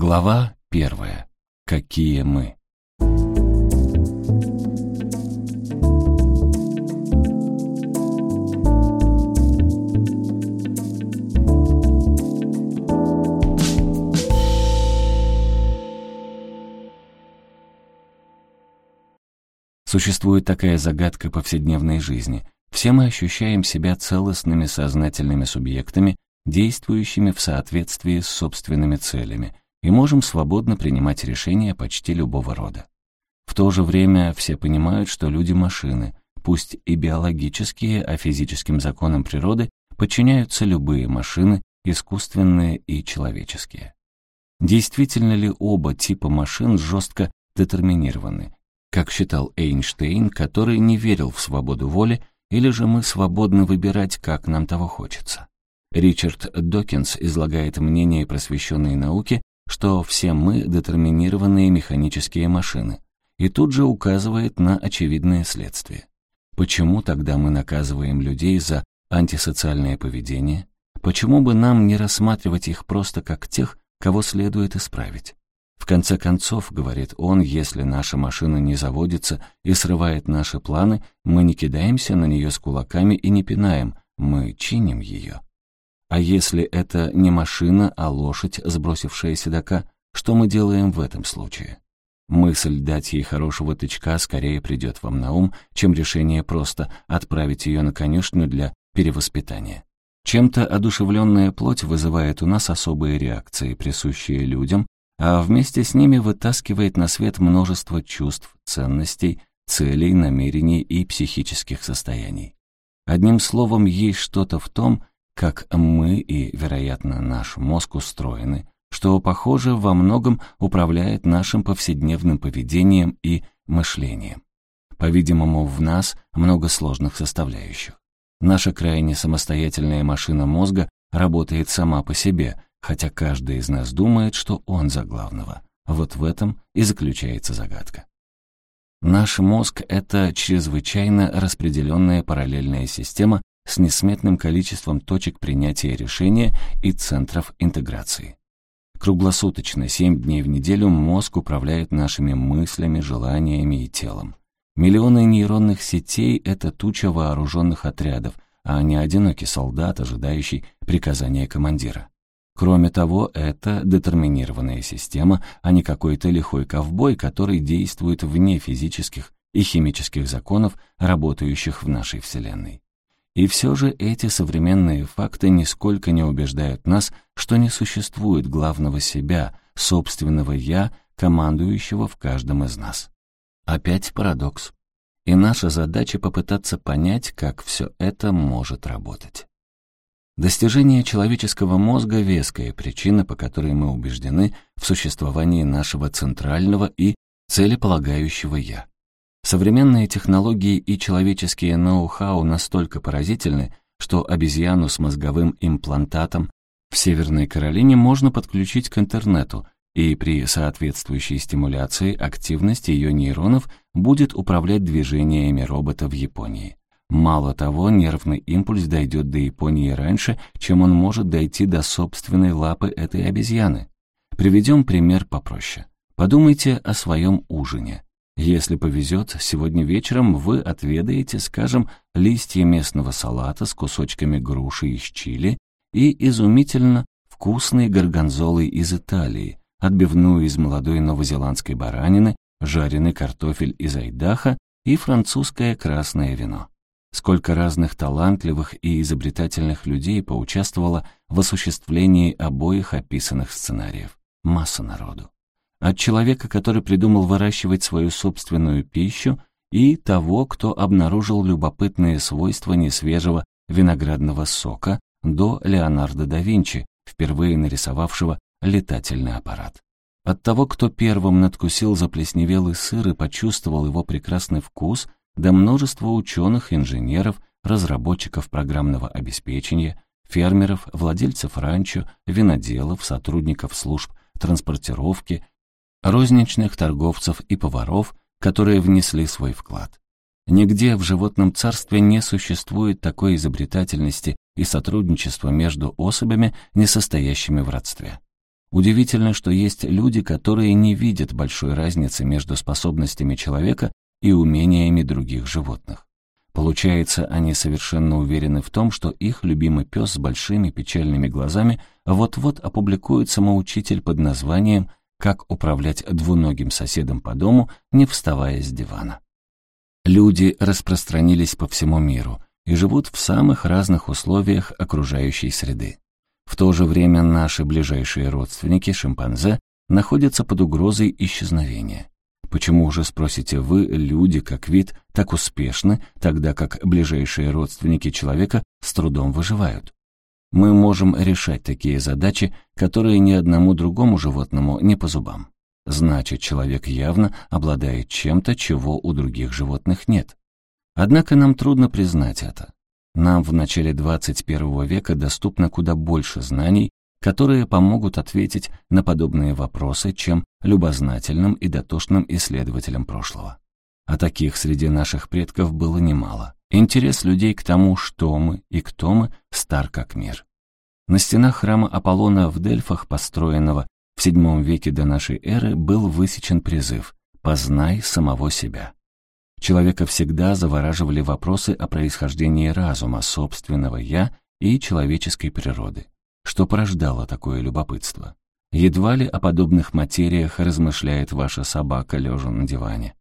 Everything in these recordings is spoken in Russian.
Глава первая. Какие мы? Существует такая загадка повседневной жизни. Все мы ощущаем себя целостными сознательными субъектами, действующими в соответствии с собственными целями, и можем свободно принимать решения почти любого рода. В то же время все понимают, что люди — машины, пусть и биологические, а физическим законам природы подчиняются любые машины, искусственные и человеческие. Действительно ли оба типа машин жестко детерминированы, как считал Эйнштейн, который не верил в свободу воли, или же мы свободны выбирать, как нам того хочется. Ричард Докинс излагает мнение просвещенной науки, что все мы детерминированные механические машины, и тут же указывает на очевидное следствие. Почему тогда мы наказываем людей за антисоциальное поведение? Почему бы нам не рассматривать их просто как тех, кого следует исправить? В конце концов, говорит он, если наша машина не заводится и срывает наши планы, мы не кидаемся на нее с кулаками и не пинаем, мы чиним ее. А если это не машина, а лошадь, сбросившая седока, что мы делаем в этом случае? Мысль дать ей хорошего тычка скорее придет вам на ум, чем решение просто отправить ее на конюшню для перевоспитания. Чем-то одушевленная плоть вызывает у нас особые реакции, присущие людям, а вместе с ними вытаскивает на свет множество чувств, ценностей, целей, намерений и психических состояний. Одним словом, есть что-то в том, как мы и, вероятно, наш мозг устроены, что, похоже, во многом управляет нашим повседневным поведением и мышлением. По-видимому, в нас много сложных составляющих. Наша крайне самостоятельная машина мозга работает сама по себе, хотя каждый из нас думает, что он за главного. Вот в этом и заключается загадка. Наш мозг — это чрезвычайно распределенная параллельная система с несметным количеством точек принятия решения и центров интеграции. Круглосуточно, семь дней в неделю, мозг управляет нашими мыслями, желаниями и телом. Миллионы нейронных сетей — это туча вооруженных отрядов, а не одинокий солдат, ожидающий приказания командира. Кроме того, это детерминированная система, а не какой-то лихой ковбой, который действует вне физических и химических законов, работающих в нашей Вселенной. И все же эти современные факты нисколько не убеждают нас, что не существует главного себя, собственного «я», командующего в каждом из нас. Опять парадокс. И наша задача попытаться понять, как все это может работать. Достижение человеческого мозга — веская причина, по которой мы убеждены в существовании нашего центрального и целеполагающего «я». Современные технологии и человеческие ноу-хау настолько поразительны, что обезьяну с мозговым имплантатом в Северной Каролине можно подключить к интернету, и при соответствующей стимуляции активность ее нейронов будет управлять движениями робота в Японии. Мало того, нервный импульс дойдет до Японии раньше, чем он может дойти до собственной лапы этой обезьяны. Приведем пример попроще. Подумайте о своем ужине. Если повезет, сегодня вечером вы отведаете, скажем, листья местного салата с кусочками груши из чили и изумительно вкусной горгонзолой из Италии, отбивную из молодой новозеландской баранины, жареный картофель из Айдаха и французское красное вино. Сколько разных талантливых и изобретательных людей поучаствовало в осуществлении обоих описанных сценариев. Масса народу. От человека, который придумал выращивать свою собственную пищу, и того, кто обнаружил любопытные свойства несвежего виноградного сока, до Леонардо да Винчи, впервые нарисовавшего летательный аппарат. От того, кто первым надкусил заплесневелый сыр и почувствовал его прекрасный вкус, до множества ученых, инженеров, разработчиков программного обеспечения, фермеров, владельцев ранчо, виноделов, сотрудников служб транспортировки, розничных торговцев и поваров, которые внесли свой вклад. Нигде в животном царстве не существует такой изобретательности и сотрудничества между особями, не состоящими в родстве. Удивительно, что есть люди, которые не видят большой разницы между способностями человека и умениями других животных. Получается, они совершенно уверены в том, что их любимый пес с большими печальными глазами вот-вот опубликует самоучитель под названием «Как управлять двуногим соседом по дому, не вставая с дивана». Люди распространились по всему миру и живут в самых разных условиях окружающей среды. В то же время наши ближайшие родственники, шимпанзе, находятся под угрозой исчезновения. Почему же, спросите вы, люди как вид так успешны, тогда как ближайшие родственники человека с трудом выживают? Мы можем решать такие задачи, которые ни одному другому животному не по зубам. Значит, человек явно обладает чем-то, чего у других животных нет. Однако нам трудно признать это. Нам в начале 21 века доступно куда больше знаний, которые помогут ответить на подобные вопросы, чем любознательным и дотошным исследователям прошлого. А таких среди наших предков было немало. Интерес людей к тому, что мы и кто мы, стар как мир. На стенах храма Аполлона в Дельфах, построенного в VII веке до нашей эры, был высечен призыв «Познай самого себя». Человека всегда завораживали вопросы о происхождении разума, собственного «я» и человеческой природы. Что порождало такое любопытство? Едва ли о подобных материях размышляет ваша собака, лежа на диване.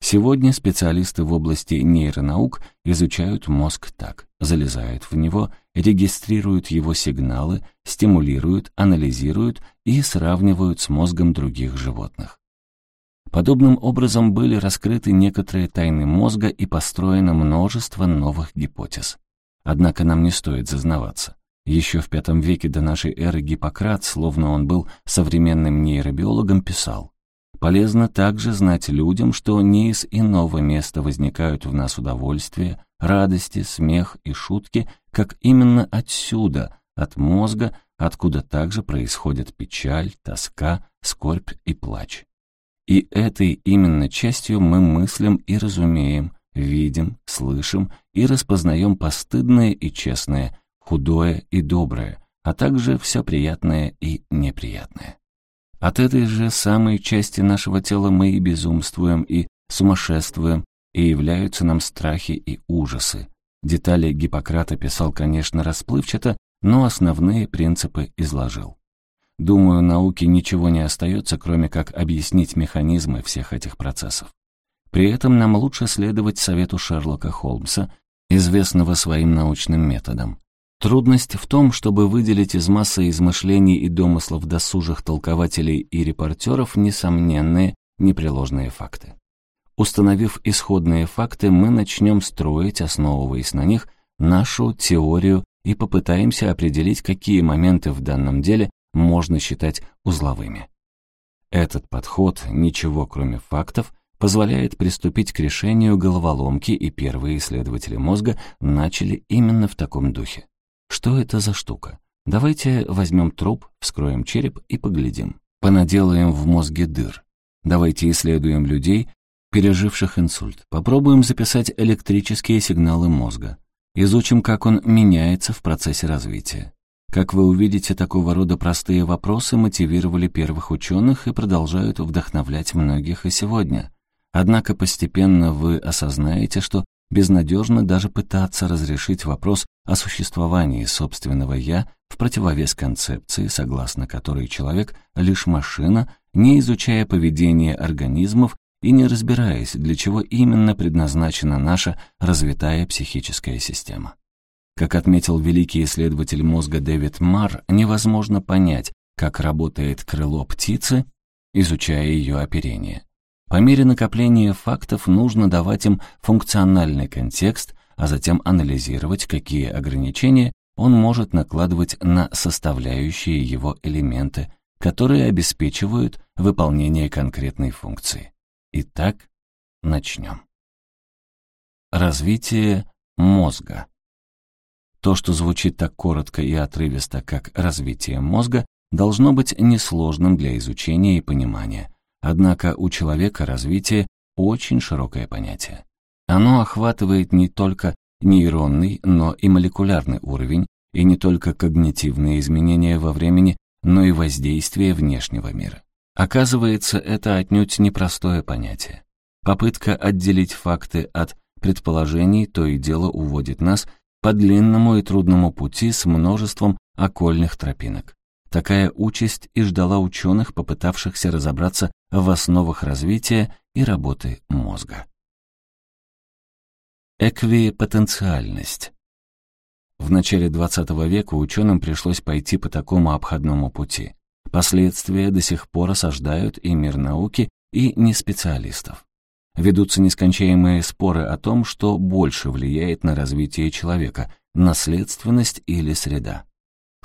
Сегодня специалисты в области нейронаук изучают мозг так, залезают в него, регистрируют его сигналы, стимулируют, анализируют и сравнивают с мозгом других животных. Подобным образом были раскрыты некоторые тайны мозга и построено множество новых гипотез. Однако нам не стоит зазнаваться. Еще в V веке до нашей эры Гиппократ, словно он был современным нейробиологом, писал «Полезно также знать людям, что не из иного места возникают в нас удовольствие, радости, смех и шутки, как именно отсюда, от мозга, откуда также происходят печаль, тоска, скорбь и плач. И этой именно частью мы мыслим и разумеем, видим, слышим и распознаем постыдное и честное, худое и доброе, а также все приятное и неприятное. От этой же самой части нашего тела мы и безумствуем, и сумасшествуем, и являются нам страхи и ужасы. Детали Гиппократа писал, конечно, расплывчато, но основные принципы изложил. Думаю, науке ничего не остается, кроме как объяснить механизмы всех этих процессов. При этом нам лучше следовать совету Шерлока Холмса, известного своим научным методом. Трудность в том, чтобы выделить из массы измышлений и домыслов досужих толкователей и репортеров несомненные, непреложные факты. Установив исходные факты, мы начнем строить, основываясь на них, нашу теорию и попытаемся определить, какие моменты в данном деле можно считать узловыми. Этот подход, ничего кроме фактов, позволяет приступить к решению головоломки, и первые исследователи мозга начали именно в таком духе. Что это за штука? Давайте возьмем труп, вскроем череп и поглядим. Понаделаем в мозге дыр. Давайте исследуем людей, переживших инсульт. Попробуем записать электрические сигналы мозга. Изучим, как он меняется в процессе развития. Как вы увидите, такого рода простые вопросы мотивировали первых ученых и продолжают вдохновлять многих и сегодня. Однако постепенно вы осознаете, что безнадежно даже пытаться разрешить вопрос о существовании собственного «я» в противовес концепции, согласно которой человек — лишь машина, не изучая поведение организмов и не разбираясь, для чего именно предназначена наша развитая психическая система. Как отметил великий исследователь мозга Дэвид Марр, невозможно понять, как работает крыло птицы, изучая ее оперение. По мере накопления фактов нужно давать им функциональный контекст, а затем анализировать, какие ограничения он может накладывать на составляющие его элементы, которые обеспечивают выполнение конкретной функции. Итак, начнем. Развитие мозга. То, что звучит так коротко и отрывисто, как развитие мозга, должно быть несложным для изучения и понимания. Однако у человека развитие – очень широкое понятие. Оно охватывает не только нейронный, но и молекулярный уровень, и не только когнитивные изменения во времени, но и воздействие внешнего мира. Оказывается, это отнюдь непростое понятие. Попытка отделить факты от предположений то и дело уводит нас по длинному и трудному пути с множеством окольных тропинок. Такая участь и ждала ученых, попытавшихся разобраться в основах развития и работы мозга. Эквипотенциальность. В начале XX века ученым пришлось пойти по такому обходному пути. Последствия до сих пор осаждают и мир науки, и неспециалистов. Ведутся нескончаемые споры о том, что больше влияет на развитие человека – наследственность или среда.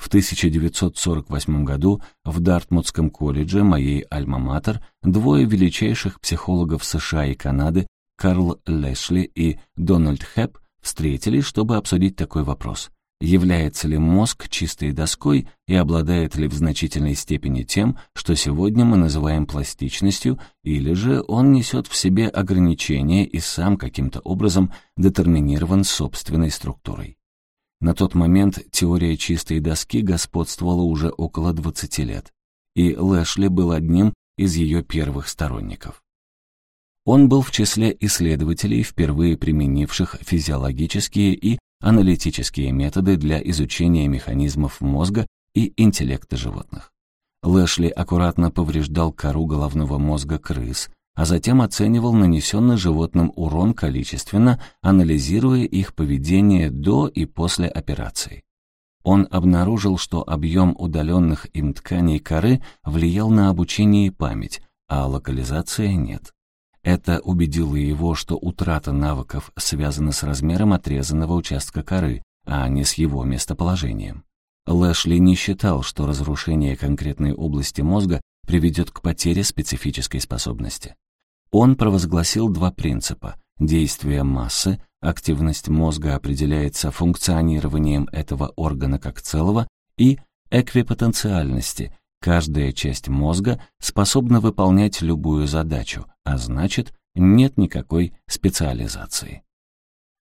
В 1948 году в Дартмутском колледже, моей альма-матер, двое величайших психологов США и Канады, Карл Лэшли и Дональд Хэп, встретились, чтобы обсудить такой вопрос. Является ли мозг чистой доской и обладает ли в значительной степени тем, что сегодня мы называем пластичностью, или же он несет в себе ограничения и сам каким-то образом детерминирован собственной структурой? На тот момент теория чистой доски господствовала уже около 20 лет, и Лэшли был одним из ее первых сторонников. Он был в числе исследователей, впервые применивших физиологические и аналитические методы для изучения механизмов мозга и интеллекта животных. Лэшли аккуратно повреждал кору головного мозга крыс, а затем оценивал нанесенный животным урон количественно, анализируя их поведение до и после операции. Он обнаружил, что объем удаленных им тканей коры влиял на обучение и память, а локализация нет. Это убедило его, что утрата навыков связана с размером отрезанного участка коры, а не с его местоположением. Лэшли не считал, что разрушение конкретной области мозга приведет к потере специфической способности. Он провозгласил два принципа. Действие массы, активность мозга определяется функционированием этого органа как целого, и эквипотенциальности, каждая часть мозга способна выполнять любую задачу, а значит, нет никакой специализации.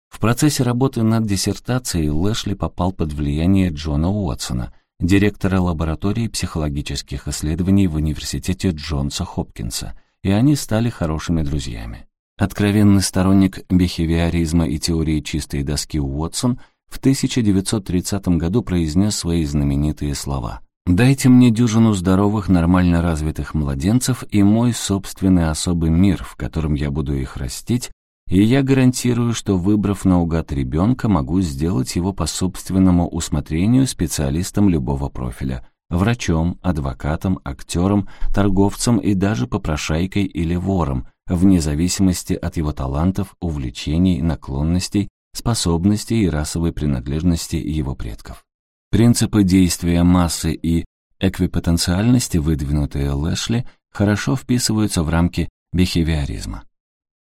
В процессе работы над диссертацией Лэшли попал под влияние Джона Уотсона, директора лаборатории психологических исследований в университете Джонса Хопкинса, и они стали хорошими друзьями. Откровенный сторонник бихевиоризма и теории чистой доски Уотсон в 1930 году произнес свои знаменитые слова «Дайте мне дюжину здоровых, нормально развитых младенцев и мой собственный особый мир, в котором я буду их растить, и я гарантирую, что, выбрав наугад ребенка, могу сделать его по собственному усмотрению специалистом любого профиля, врачом, адвокатом, актером, торговцем и даже попрошайкой или вором, вне зависимости от его талантов, увлечений, наклонностей, способностей и расовой принадлежности его предков. Принципы действия массы и эквипотенциальности, выдвинутые Лэшли, хорошо вписываются в рамки бихевиоризма.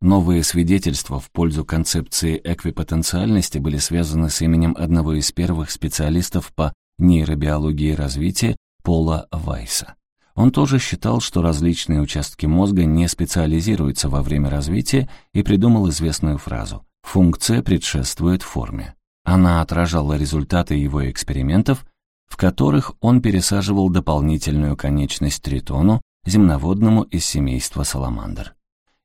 Новые свидетельства в пользу концепции эквипотенциальности были связаны с именем одного из первых специалистов по нейробиологии развития Пола Вайса. Он тоже считал, что различные участки мозга не специализируются во время развития и придумал известную фразу «функция предшествует форме». Она отражала результаты его экспериментов, в которых он пересаживал дополнительную конечность тритону, земноводному из семейства саламандр.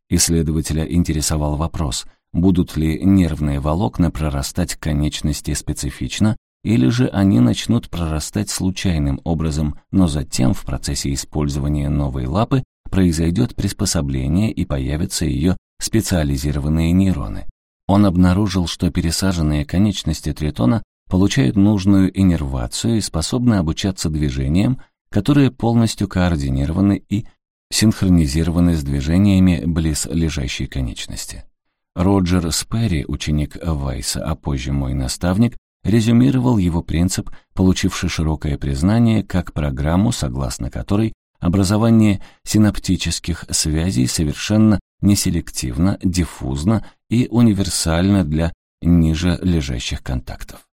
Исследователя интересовал вопрос, будут ли нервные волокна прорастать к конечности специфично, или же они начнут прорастать случайным образом, но затем в процессе использования новой лапы произойдет приспособление и появятся ее специализированные нейроны. Он обнаружил, что пересаженные конечности тритона получают нужную иннервацию и способны обучаться движениям, которые полностью координированы и синхронизированы с движениями близ лежащей конечности. Роджер Сперри, ученик Вайса, а позже мой наставник, резюмировал его принцип, получивший широкое признание как программу, согласно которой образование синаптических связей совершенно неселективно, диффузно и универсально для ниже лежащих контактов.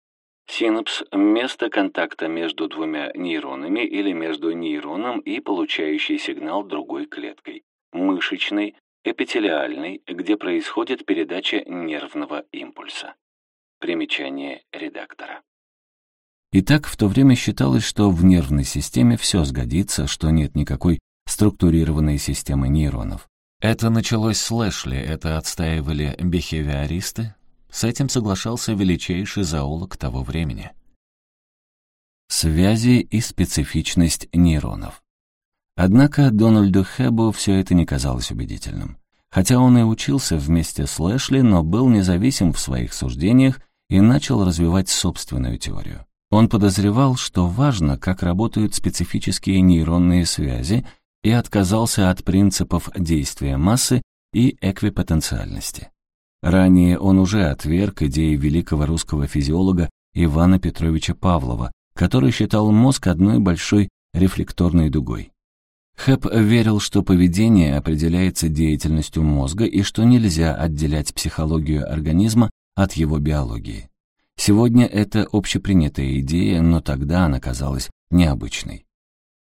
Синапс – место контакта между двумя нейронами или между нейроном и получающей сигнал другой клеткой. Мышечный, эпителиальный, где происходит передача нервного импульса. Примечание редактора. Итак, в то время считалось, что в нервной системе все сгодится, что нет никакой структурированной системы нейронов. Это началось с Лэшли, это отстаивали бихевиористы. С этим соглашался величайший зоолог того времени. Связи и специфичность нейронов. Однако Дональду Хэббу все это не казалось убедительным. Хотя он и учился вместе с Лэшли, но был независим в своих суждениях и начал развивать собственную теорию. Он подозревал, что важно, как работают специфические нейронные связи, и отказался от принципов действия массы и эквипотенциальности. Ранее он уже отверг идеи великого русского физиолога Ивана Петровича Павлова, который считал мозг одной большой рефлекторной дугой. Хэп верил, что поведение определяется деятельностью мозга и что нельзя отделять психологию организма от его биологии. Сегодня это общепринятая идея, но тогда она казалась необычной.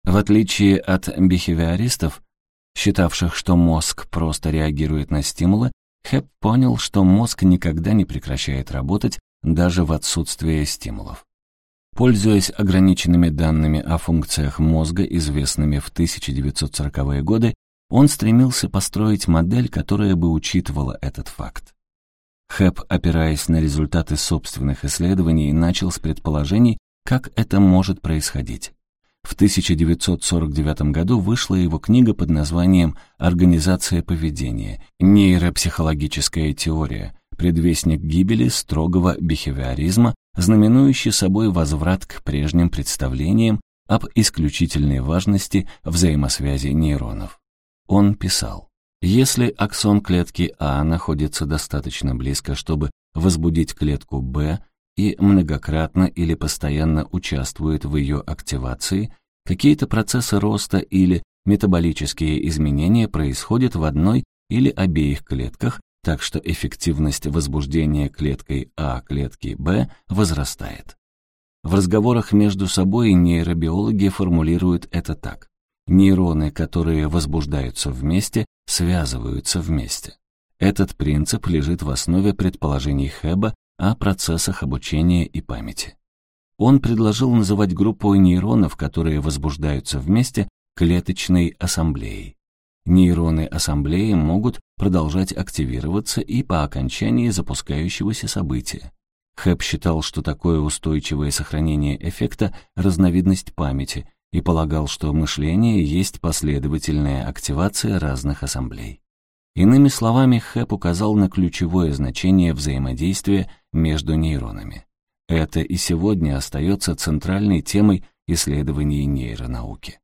В отличие от бихевиористов, считавших, что мозг просто реагирует на стимулы, Хэп понял, что мозг никогда не прекращает работать даже в отсутствие стимулов. Пользуясь ограниченными данными о функциях мозга, известными в 1940-е годы, он стремился построить модель, которая бы учитывала этот факт. Хэп, опираясь на результаты собственных исследований, начал с предположений, как это может происходить. В 1949 году вышла его книга под названием «Организация поведения. Нейропсихологическая теория. Предвестник гибели строгого бихевиоризма, знаменующий собой возврат к прежним представлениям об исключительной важности взаимосвязи нейронов». Он писал, если аксон клетки А находится достаточно близко, чтобы возбудить клетку Б и многократно или постоянно участвует в ее активации, какие-то процессы роста или метаболические изменения происходят в одной или обеих клетках, так что эффективность возбуждения клеткой А клетки Б возрастает. В разговорах между собой нейробиологи формулируют это так. Нейроны, которые возбуждаются вместе, связываются вместе. Этот принцип лежит в основе предположений Хэба о процессах обучения и памяти. Он предложил называть группу нейронов, которые возбуждаются вместе, клеточной ассамблеей. Нейроны ассамблеи могут продолжать активироваться и по окончании запускающегося события. Хэб считал, что такое устойчивое сохранение эффекта – разновидность памяти, и полагал, что мышление есть последовательная активация разных ассамблей. Иными словами, Хэп указал на ключевое значение взаимодействия между нейронами. Это и сегодня остается центральной темой исследований нейронауки.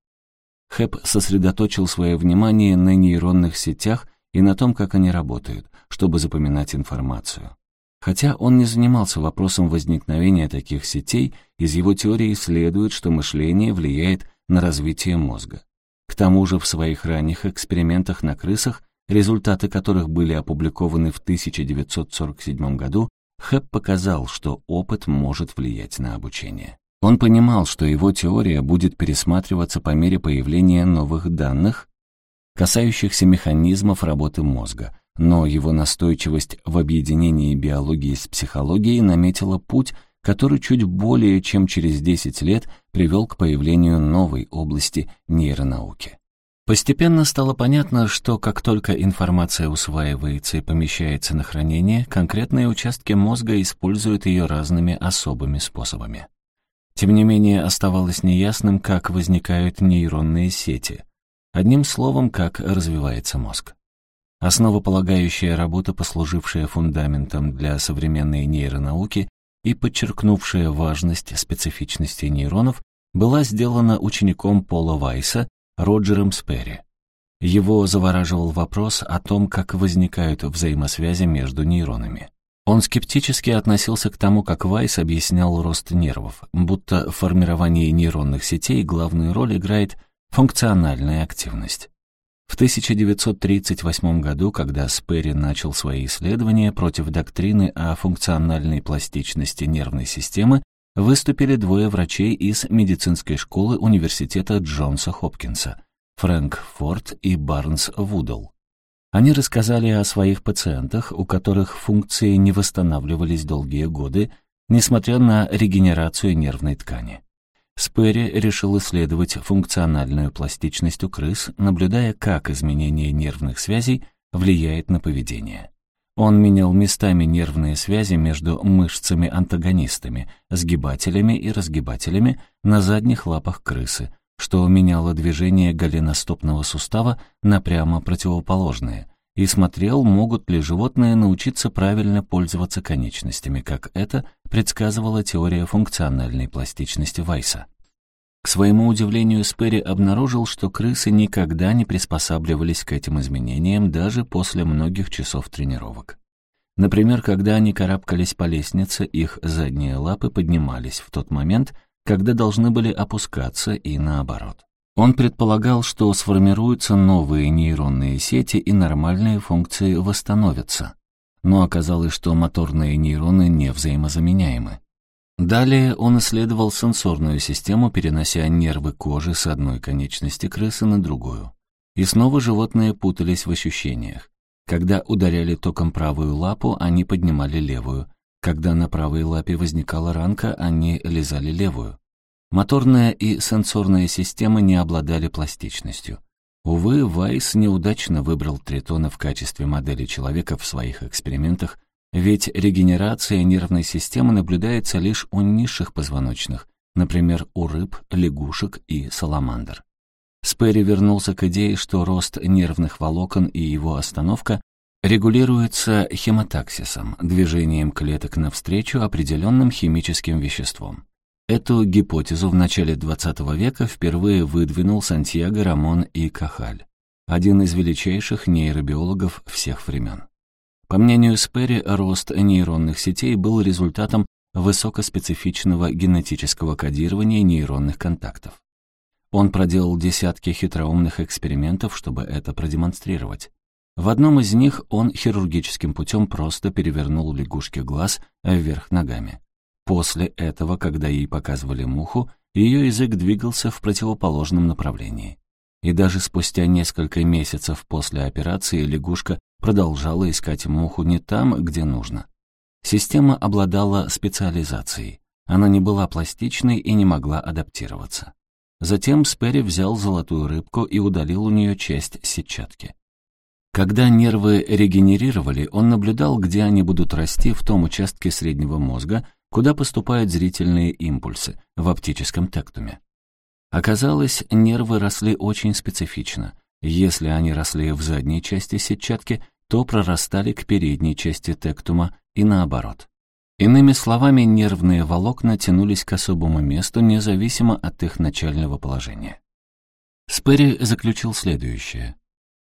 Хэп сосредоточил свое внимание на нейронных сетях и на том, как они работают, чтобы запоминать информацию. Хотя он не занимался вопросом возникновения таких сетей, из его теории следует, что мышление влияет на развитие мозга. К тому же в своих ранних экспериментах на крысах, результаты которых были опубликованы в 1947 году, Хэп показал, что опыт может влиять на обучение. Он понимал, что его теория будет пересматриваться по мере появления новых данных, касающихся механизмов работы мозга, но его настойчивость в объединении биологии с психологией наметила путь, который чуть более чем через 10 лет привел к появлению новой области нейронауки. Постепенно стало понятно, что как только информация усваивается и помещается на хранение, конкретные участки мозга используют ее разными особыми способами. Тем не менее, оставалось неясным, как возникают нейронные сети. Одним словом, как развивается мозг. Основополагающая работа, послужившая фундаментом для современной нейронауки и подчеркнувшая важность специфичности нейронов, была сделана учеником Пола Вайса Роджером Сперри. Его завораживал вопрос о том, как возникают взаимосвязи между нейронами. Он скептически относился к тому, как Вайс объяснял рост нервов, будто в формировании нейронных сетей главную роль играет функциональная активность. В 1938 году, когда Сперри начал свои исследования против доктрины о функциональной пластичности нервной системы, выступили двое врачей из медицинской школы университета Джонса Хопкинса – Фрэнк Форд и Барнс Вудл. Они рассказали о своих пациентах, у которых функции не восстанавливались долгие годы, несмотря на регенерацию нервной ткани. Сперри решил исследовать функциональную пластичность у крыс, наблюдая, как изменение нервных связей влияет на поведение. Он менял местами нервные связи между мышцами-антагонистами, сгибателями и разгибателями на задних лапах крысы, что меняло движение голеностопного сустава на прямо противоположное, и смотрел, могут ли животные научиться правильно пользоваться конечностями, как это предсказывала теория функциональной пластичности Вайса. К своему удивлению, Сперри обнаружил, что крысы никогда не приспосабливались к этим изменениям даже после многих часов тренировок. Например, когда они карабкались по лестнице, их задние лапы поднимались в тот момент, когда должны были опускаться и наоборот. Он предполагал, что сформируются новые нейронные сети и нормальные функции восстановятся. Но оказалось, что моторные нейроны не взаимозаменяемы. Далее он исследовал сенсорную систему, перенося нервы кожи с одной конечности крысы на другую. И снова животные путались в ощущениях. Когда ударяли током правую лапу, они поднимали левую. Когда на правой лапе возникала ранка, они лизали левую. Моторная и сенсорная системы не обладали пластичностью. Увы, Вайс неудачно выбрал тритона в качестве модели человека в своих экспериментах, ведь регенерация нервной системы наблюдается лишь у низших позвоночных, например, у рыб, лягушек и саламандр. Сперри вернулся к идее, что рост нервных волокон и его остановка регулируется хемотаксисом, движением клеток навстречу определенным химическим веществом. Эту гипотезу в начале XX века впервые выдвинул Сантьяго Рамон и Кахаль, один из величайших нейробиологов всех времен. По мнению Сперри, рост нейронных сетей был результатом высокоспецифичного генетического кодирования нейронных контактов. Он проделал десятки хитроумных экспериментов, чтобы это продемонстрировать. В одном из них он хирургическим путем просто перевернул лягушке глаз вверх ногами. После этого, когда ей показывали муху, ее язык двигался в противоположном направлении. И даже спустя несколько месяцев после операции лягушка продолжала искать муху не там, где нужно. Система обладала специализацией. Она не была пластичной и не могла адаптироваться. Затем Сперри взял золотую рыбку и удалил у нее часть сетчатки. Когда нервы регенерировали, он наблюдал, где они будут расти в том участке среднего мозга, куда поступают зрительные импульсы, в оптическом тектуме. Оказалось, нервы росли очень специфично. Если они росли в задней части сетчатки, то прорастали к передней части тектума и наоборот. Иными словами, нервные волокна тянулись к особому месту, независимо от их начального положения. Сперри заключил следующее.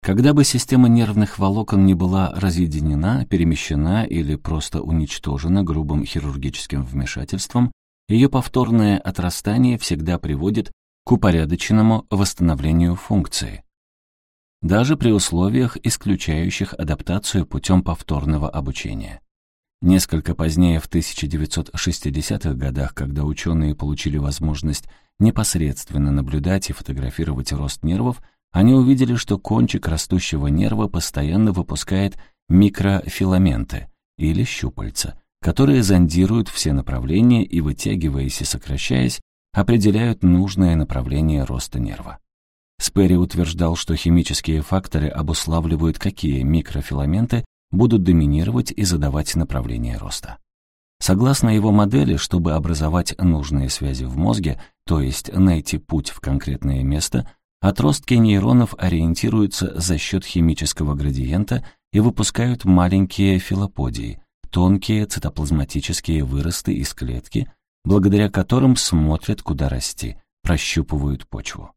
Когда бы система нервных волокон не была разъединена, перемещена или просто уничтожена грубым хирургическим вмешательством, ее повторное отрастание всегда приводит к упорядоченному восстановлению функции даже при условиях, исключающих адаптацию путем повторного обучения. Несколько позднее, в 1960-х годах, когда ученые получили возможность непосредственно наблюдать и фотографировать рост нервов, они увидели, что кончик растущего нерва постоянно выпускает микрофиламенты или щупальца, которые зондируют все направления и, вытягиваясь и сокращаясь, определяют нужное направление роста нерва. Сперри утверждал, что химические факторы обуславливают, какие микрофиламенты будут доминировать и задавать направление роста. Согласно его модели, чтобы образовать нужные связи в мозге, то есть найти путь в конкретное место, отростки нейронов ориентируются за счет химического градиента и выпускают маленькие филоподии, тонкие цитоплазматические выросты из клетки, благодаря которым смотрят, куда расти, прощупывают почву.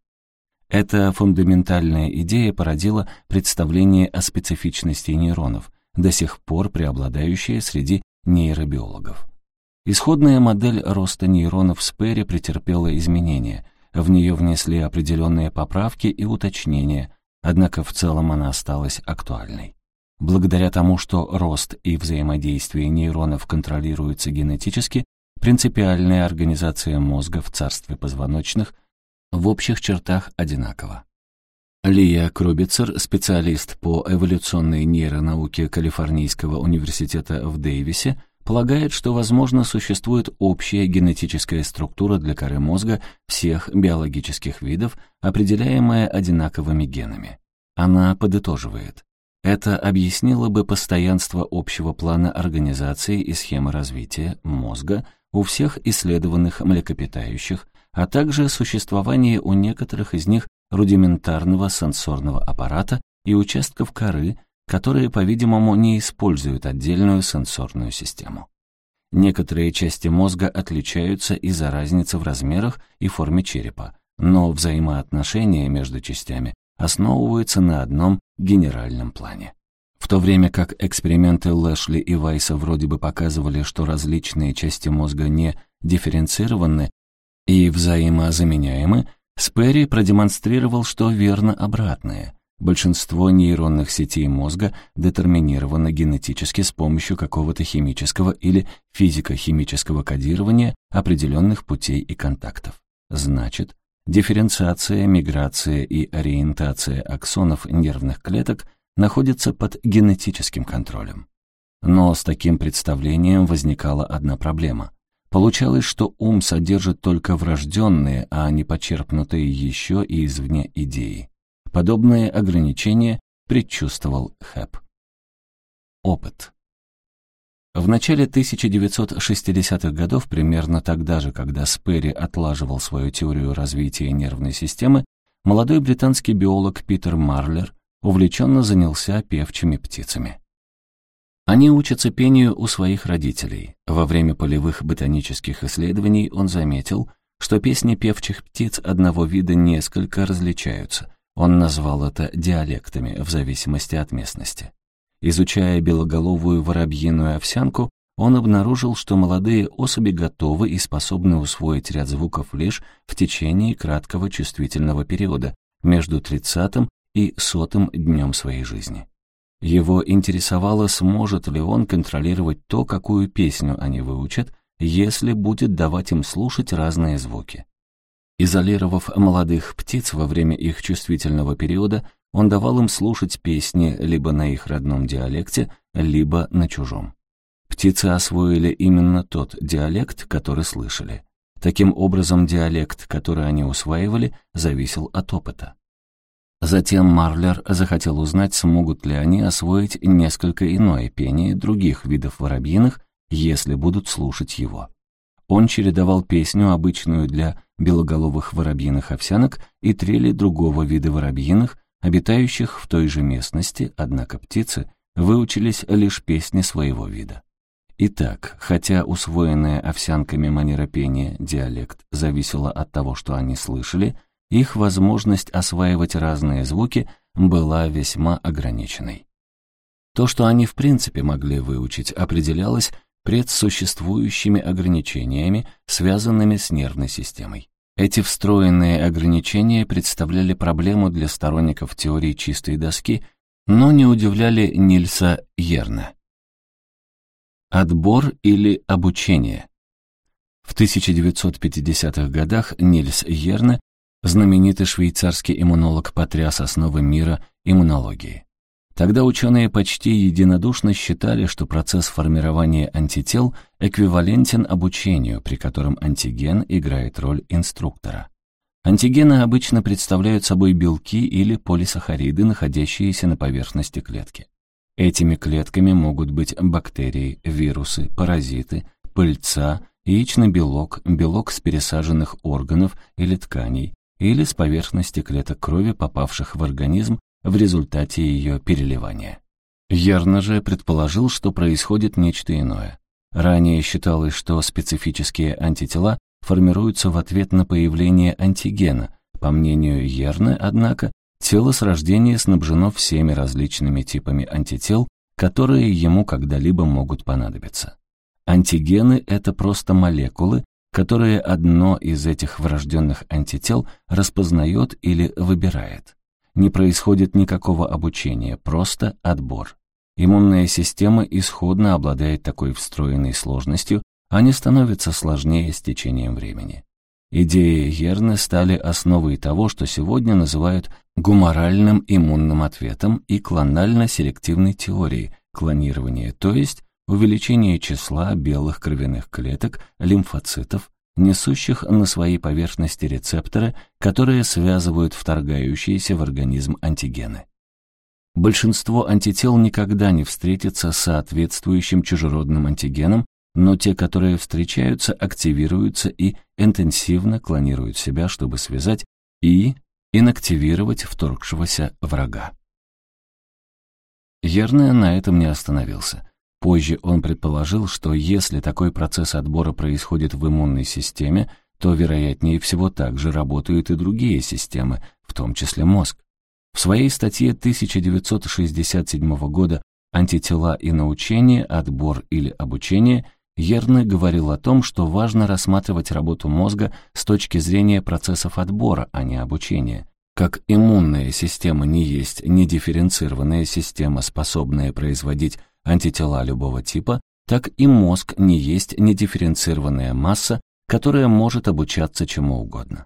Эта фундаментальная идея породила представление о специфичности нейронов, до сих пор преобладающее среди нейробиологов. Исходная модель роста нейронов Сперри претерпела изменения, в нее внесли определенные поправки и уточнения, однако в целом она осталась актуальной. Благодаря тому, что рост и взаимодействие нейронов контролируются генетически, принципиальная организация мозга в царстве позвоночных в общих чертах одинаково. Лия Крубицер, специалист по эволюционной нейронауке Калифорнийского университета в Дэвисе, полагает, что, возможно, существует общая генетическая структура для коры мозга всех биологических видов, определяемая одинаковыми генами. Она подытоживает. Это объяснило бы постоянство общего плана организации и схемы развития мозга у всех исследованных млекопитающих, а также существование у некоторых из них рудиментарного сенсорного аппарата и участков коры, которые, по-видимому, не используют отдельную сенсорную систему. Некоторые части мозга отличаются из-за разницы в размерах и форме черепа, но взаимоотношения между частями основываются на одном генеральном плане. В то время как эксперименты Лэшли и Вайса вроде бы показывали, что различные части мозга не дифференцированы и взаимозаменяемы, Сперри продемонстрировал, что верно обратное. Большинство нейронных сетей мозга детерминировано генетически с помощью какого-то химического или физико-химического кодирования определенных путей и контактов. Значит, дифференциация, миграция и ориентация аксонов нервных клеток находятся под генетическим контролем. Но с таким представлением возникала одна проблема. Получалось, что ум содержит только врожденные, а не почерпнутые еще и извне идеи. Подобные ограничения предчувствовал Хэп. Опыт. В начале 1960-х годов, примерно тогда же, когда Сперри отлаживал свою теорию развития нервной системы, молодой британский биолог Питер Марлер увлеченно занялся певчими птицами. Они учатся пению у своих родителей. Во время полевых ботанических исследований он заметил, что песни певчих птиц одного вида несколько различаются. Он назвал это диалектами в зависимости от местности. Изучая белоголовую воробьиную овсянку, он обнаружил, что молодые особи готовы и способны усвоить ряд звуков лишь в течение краткого чувствительного периода, между 30 и сотым днем своей жизни. Его интересовало, сможет ли он контролировать то, какую песню они выучат, если будет давать им слушать разные звуки. Изолировав молодых птиц во время их чувствительного периода, он давал им слушать песни либо на их родном диалекте, либо на чужом. Птицы освоили именно тот диалект, который слышали. Таким образом, диалект, который они усваивали, зависел от опыта. Затем Марлер захотел узнать, смогут ли они освоить несколько иное пение других видов воробьиных, если будут слушать его. Он чередовал песню, обычную для белоголовых воробьиных овсянок, и трели другого вида воробьиных, обитающих в той же местности, однако птицы выучились лишь песни своего вида. Итак, хотя усвоенная овсянками манера пения, диалект, зависела от того, что они слышали, их возможность осваивать разные звуки была весьма ограниченной. То, что они в принципе могли выучить, определялось предсуществующими ограничениями, связанными с нервной системой. Эти встроенные ограничения представляли проблему для сторонников теории чистой доски, но не удивляли Нильса Йерна. Отбор или обучение. В 1950-х годах Нильс Йерне Знаменитый швейцарский иммунолог потряс основы мира иммунологии. Тогда ученые почти единодушно считали, что процесс формирования антител эквивалентен обучению, при котором антиген играет роль инструктора. Антигены обычно представляют собой белки или полисахариды, находящиеся на поверхности клетки. Этими клетками могут быть бактерии, вирусы, паразиты, пыльца, яичный белок, белок с пересаженных органов или тканей, или с поверхности клеток крови, попавших в организм в результате ее переливания. Ярно же предположил, что происходит нечто иное. Ранее считалось, что специфические антитела формируются в ответ на появление антигена. По мнению Ерны, однако, тело с рождения снабжено всеми различными типами антител, которые ему когда-либо могут понадобиться. Антигены — это просто молекулы, которые одно из этих врожденных антител распознает или выбирает. Не происходит никакого обучения, просто отбор. Иммунная система исходно обладает такой встроенной сложностью, а не становится сложнее с течением времени. Идеи Ерны стали основой того, что сегодня называют гуморальным иммунным ответом и клонально-селективной теорией клонирования, то есть увеличение числа белых кровяных клеток, лимфоцитов, несущих на своей поверхности рецепторы, которые связывают вторгающиеся в организм антигены. Большинство антител никогда не встретится с соответствующим чужеродным антигеном, но те, которые встречаются, активируются и интенсивно клонируют себя, чтобы связать и инактивировать вторгшегося врага. Ерне на этом не остановился. Позже он предположил, что если такой процесс отбора происходит в иммунной системе, то, вероятнее всего, также работают и другие системы, в том числе мозг. В своей статье 1967 года «Антитела и научение. Отбор или обучение» Ерны говорил о том, что важно рассматривать работу мозга с точки зрения процессов отбора, а не обучения. Как иммунная система не есть недифференцированная система, способная производить антитела любого типа, так и мозг не есть недифференцированная масса, которая может обучаться чему угодно.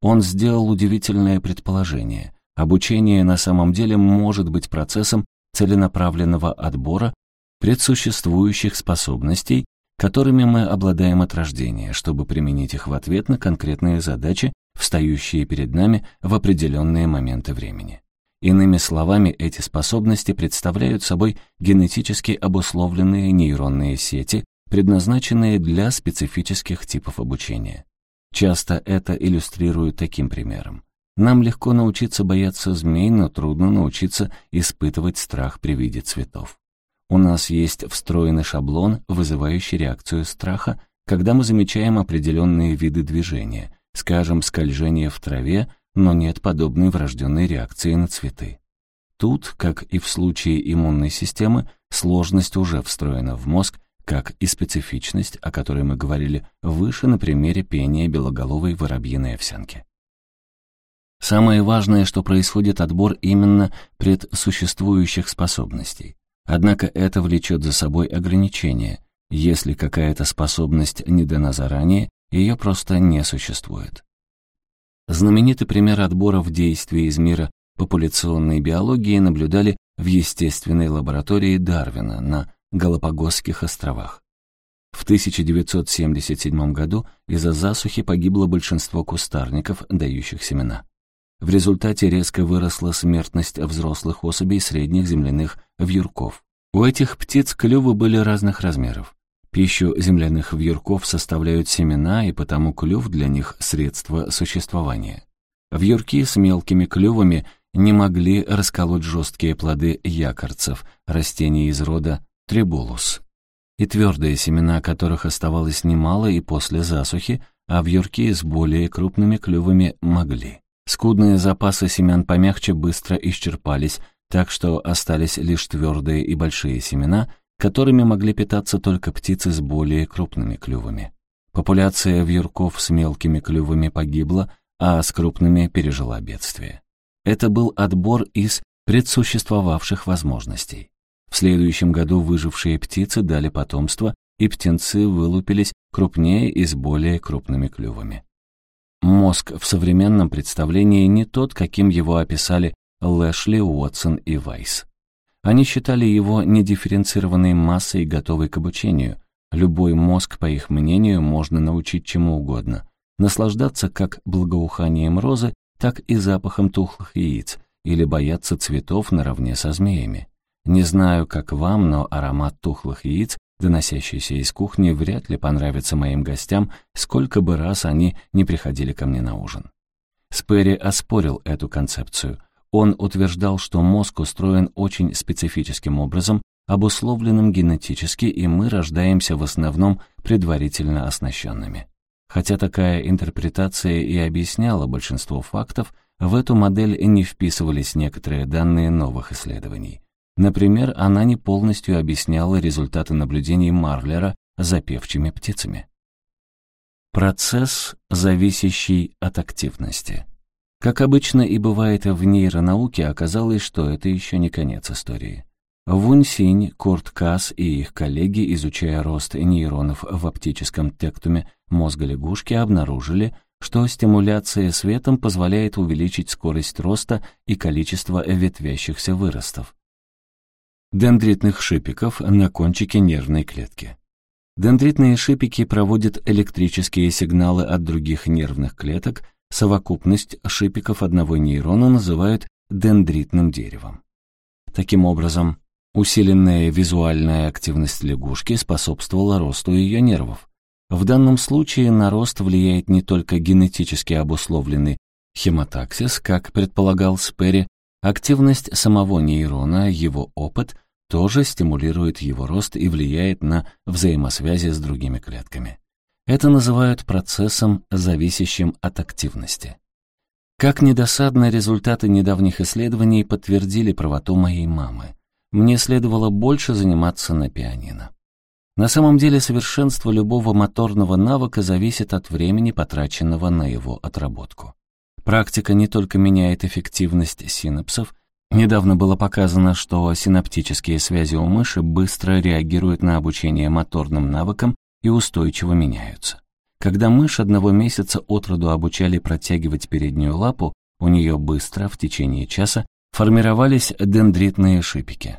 Он сделал удивительное предположение. Обучение на самом деле может быть процессом целенаправленного отбора предсуществующих способностей, которыми мы обладаем от рождения, чтобы применить их в ответ на конкретные задачи, встающие перед нами в определенные моменты времени. Иными словами, эти способности представляют собой генетически обусловленные нейронные сети, предназначенные для специфических типов обучения. Часто это иллюстрируют таким примером. Нам легко научиться бояться змей, но трудно научиться испытывать страх при виде цветов. У нас есть встроенный шаблон, вызывающий реакцию страха, когда мы замечаем определенные виды движения, скажем, скольжение в траве, но нет подобной врожденной реакции на цветы. Тут, как и в случае иммунной системы, сложность уже встроена в мозг, как и специфичность, о которой мы говорили выше на примере пения белоголовой воробьиной овсянки. Самое важное, что происходит отбор именно предсуществующих способностей. Однако это влечет за собой ограничения. Если какая-то способность не дана заранее, ее просто не существует. Знаменитый пример отбора в действии из мира популяционной биологии наблюдали в естественной лаборатории Дарвина на Галапагосских островах. В 1977 году из-за засухи погибло большинство кустарников, дающих семена. В результате резко выросла смертность взрослых особей средних земляных вьюрков. У этих птиц клювы были разных размеров. Пищу земляных вьюрков составляют семена, и потому клюв для них — средство существования. Вьюрки с мелкими клювами не могли расколоть жесткие плоды якорцев, растений из рода трибулус, и твердые семена которых оставалось немало и после засухи, а вьюрки с более крупными клювами могли. Скудные запасы семян помягче быстро исчерпались, так что остались лишь твердые и большие семена, которыми могли питаться только птицы с более крупными клювами. Популяция вьюрков с мелкими клювами погибла, а с крупными пережила бедствие. Это был отбор из предсуществовавших возможностей. В следующем году выжившие птицы дали потомство, и птенцы вылупились крупнее и с более крупными клювами. Мозг в современном представлении не тот, каким его описали Лэшли, Уотсон и Вайс. Они считали его недифференцированной массой, готовой к обучению. Любой мозг, по их мнению, можно научить чему угодно. Наслаждаться как благоуханием розы, так и запахом тухлых яиц, или бояться цветов наравне со змеями. Не знаю, как вам, но аромат тухлых яиц доносящийся из кухни, вряд ли понравится моим гостям, сколько бы раз они не приходили ко мне на ужин. Сперри оспорил эту концепцию. Он утверждал, что мозг устроен очень специфическим образом, обусловленным генетически, и мы рождаемся в основном предварительно оснащенными. Хотя такая интерпретация и объясняла большинство фактов, в эту модель не вписывались некоторые данные новых исследований. Например, она не полностью объясняла результаты наблюдений Марлера за певчими птицами. Процесс, зависящий от активности. Как обычно и бывает в нейронауке, оказалось, что это еще не конец истории. Вунь Синь, Курт Касс и их коллеги, изучая рост нейронов в оптическом тектуме мозга лягушки, обнаружили, что стимуляция светом позволяет увеличить скорость роста и количество ветвящихся выростов. дендритных шипиков на кончике нервной клетки. Дендритные шипики проводят электрические сигналы от других нервных клеток, совокупность шипиков одного нейрона называют дендритным деревом. Таким образом, усиленная визуальная активность лягушки способствовала росту ее нервов. В данном случае на рост влияет не только генетически обусловленный хемотаксис, как предполагал Спери, активность самого нейрона, его опыт тоже стимулирует его рост и влияет на взаимосвязи с другими клетками. Это называют процессом, зависящим от активности. Как недосадно, результаты недавних исследований подтвердили правоту моей мамы. Мне следовало больше заниматься на пианино. На самом деле совершенство любого моторного навыка зависит от времени, потраченного на его отработку. Практика не только меняет эффективность синапсов, недавно было показано, что синаптические связи у мыши быстро реагируют на обучение моторным навыкам и устойчиво меняются. Когда мышь одного месяца от роду обучали протягивать переднюю лапу, у нее быстро, в течение часа, формировались дендритные шипики.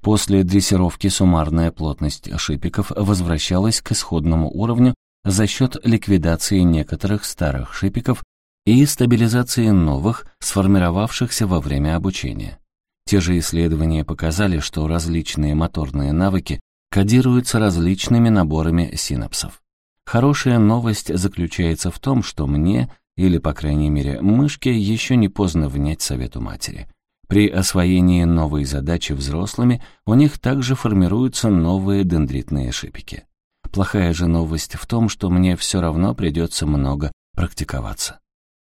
После дрессировки суммарная плотность шипиков возвращалась к исходному уровню за счет ликвидации некоторых старых шипиков и стабилизации новых, сформировавшихся во время обучения. Те же исследования показали, что различные моторные навыки кодируются различными наборами синапсов. Хорошая новость заключается в том, что мне, или, по крайней мере, мышке, еще не поздно внять совету матери. При освоении новой задачи взрослыми у них также формируются новые дендритные шипики. Плохая же новость в том, что мне все равно придется много практиковаться.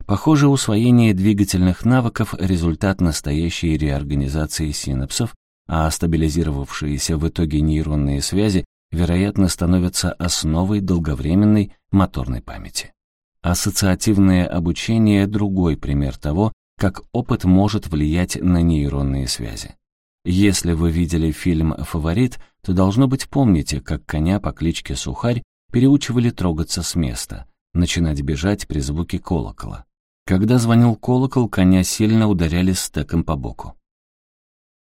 Похоже, усвоение двигательных навыков – результат настоящей реорганизации синапсов, а стабилизировавшиеся в итоге нейронные связи вероятно, становятся основой долговременной моторной памяти. Ассоциативное обучение – другой пример того, как опыт может влиять на нейронные связи. Если вы видели фильм «Фаворит», то, должно быть, помните, как коня по кличке Сухарь переучивали трогаться с места, начинать бежать при звуке колокола. Когда звонил колокол, коня сильно ударяли стеком по боку.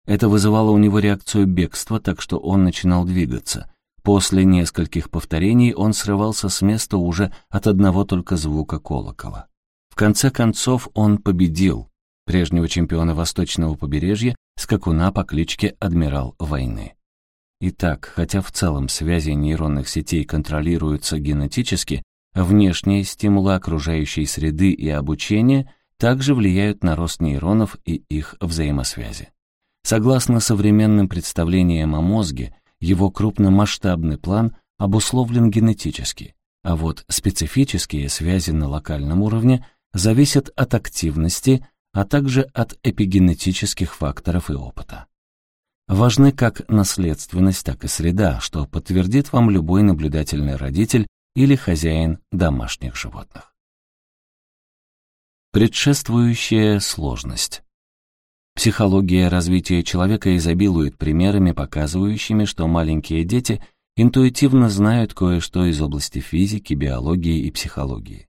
Это вызывало у него реакцию бегства, так что он начинал двигаться, После нескольких повторений он срывался с места уже от одного только звука колокола. В конце концов он победил прежнего чемпиона восточного побережья, скакуна по кличке Адмирал войны. Итак, хотя в целом связи нейронных сетей контролируются генетически, внешние стимулы окружающей среды и обучения также влияют на рост нейронов и их взаимосвязи. Согласно современным представлениям о мозге, его крупномасштабный план обусловлен генетически, а вот специфические связи на локальном уровне зависят от активности, а также от эпигенетических факторов и опыта. Важны как наследственность, так и среда, что подтвердит вам любой наблюдательный родитель или хозяин домашних животных. Предшествующая сложность. Психология развития человека изобилует примерами, показывающими, что маленькие дети интуитивно знают кое-что из области физики, биологии и психологии.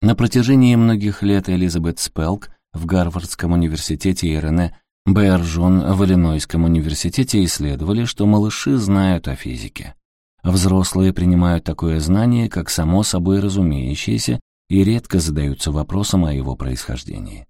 На протяжении многих лет Элизабет Спелк в Гарвардском университете и Рене Бэржон в Иллинойском университете исследовали, что малыши знают о физике. Взрослые принимают такое знание как само собой разумеющееся и редко задаются вопросом о его происхождении.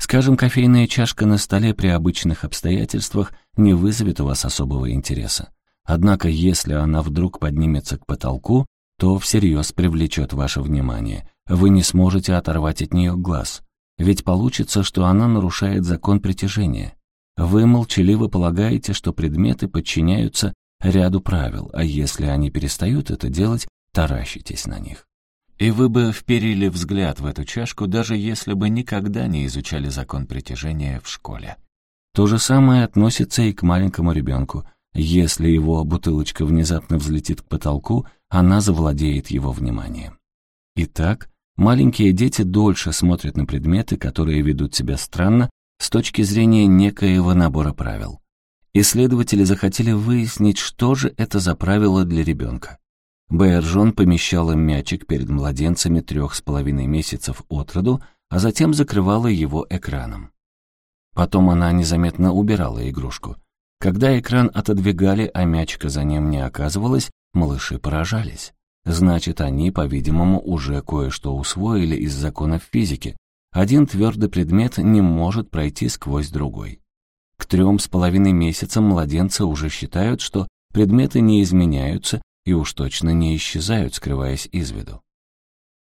Скажем, кофейная чашка на столе при обычных обстоятельствах не вызовет у вас особого интереса. Однако, если она вдруг поднимется к потолку, то всерьез привлечет ваше внимание. Вы не сможете оторвать от нее глаз. Ведь получится, что она нарушает закон притяжения. Вы молчаливо полагаете, что предметы подчиняются ряду правил, а если они перестают это делать, таращитесь на них. И вы бы вперили взгляд в эту чашку, даже если бы никогда не изучали закон притяжения в школе. То же самое относится и к маленькому ребенку. Если его бутылочка внезапно взлетит к потолку, она завладеет его вниманием. Итак, маленькие дети дольше смотрят на предметы, которые ведут себя странно с точки зрения некоего набора правил. Исследователи захотели выяснить, что же это за правила для ребенка. Бэйржон помещала мячик перед младенцами трех с половиной месяцев от роду, а затем закрывала его экраном. Потом она незаметно убирала игрушку. Когда экран отодвигали, а мячика за ним не оказывалось, малыши поражались. Значит, они, по-видимому, уже кое-что усвоили из законов физики. Один твердый предмет не может пройти сквозь другой. К трем с половиной месяцам младенцы уже считают, что предметы не изменяются и уж точно не исчезают, скрываясь из виду.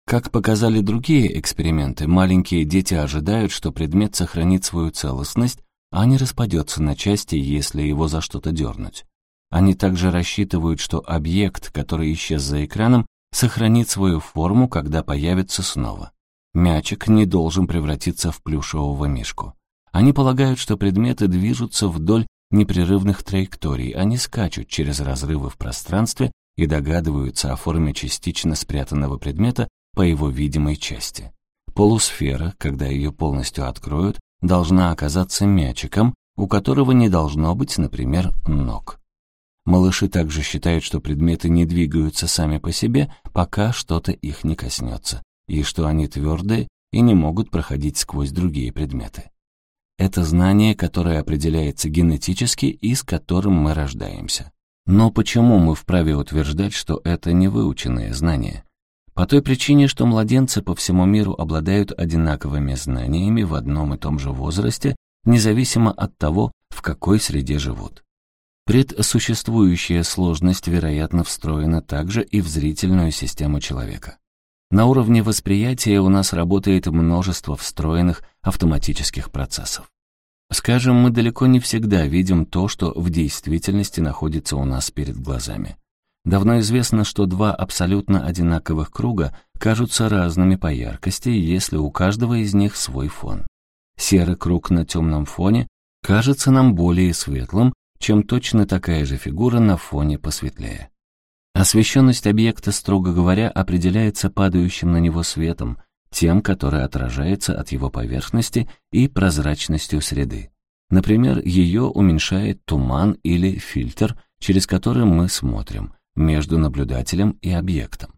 Как показали другие эксперименты, маленькие дети ожидают, что предмет сохранит свою целостность, а не распадется на части, если его за что-то дернуть. Они также рассчитывают, что объект, который исчез за экраном, сохранит свою форму, когда появится снова. Мячик не должен превратиться в плюшевого мишку. Они полагают, что предметы движутся вдоль непрерывных траекторий, они скачут через разрывы в пространстве и догадываются о форме частично спрятанного предмета по его видимой части. Полусфера, когда ее полностью откроют, должна оказаться мячиком, у которого не должно быть, например, ног. Малыши также считают, что предметы не двигаются сами по себе, пока что-то их не коснется, и что они твердые и не могут проходить сквозь другие предметы. Это знание, которое определяется генетически и с которым мы рождаемся. Но почему мы вправе утверждать, что это невыученные знания? По той причине, что младенцы по всему миру обладают одинаковыми знаниями в одном и том же возрасте, независимо от того, в какой среде живут. Предсуществующая сложность, вероятно, встроена также и в зрительную систему человека. На уровне восприятия у нас работает множество встроенных автоматических процессов. Скажем, мы далеко не всегда видим то, что в действительности находится у нас перед глазами. Давно известно, что два абсолютно одинаковых круга кажутся разными по яркости, если у каждого из них свой фон. Серый круг на темном фоне кажется нам более светлым, чем точно такая же фигура на фоне посветлее. Освещенность объекта, строго говоря, определяется падающим на него светом, тем, который отражается от его поверхности и прозрачностью среды. Например, ее уменьшает туман или фильтр, через который мы смотрим, между наблюдателем и объектом.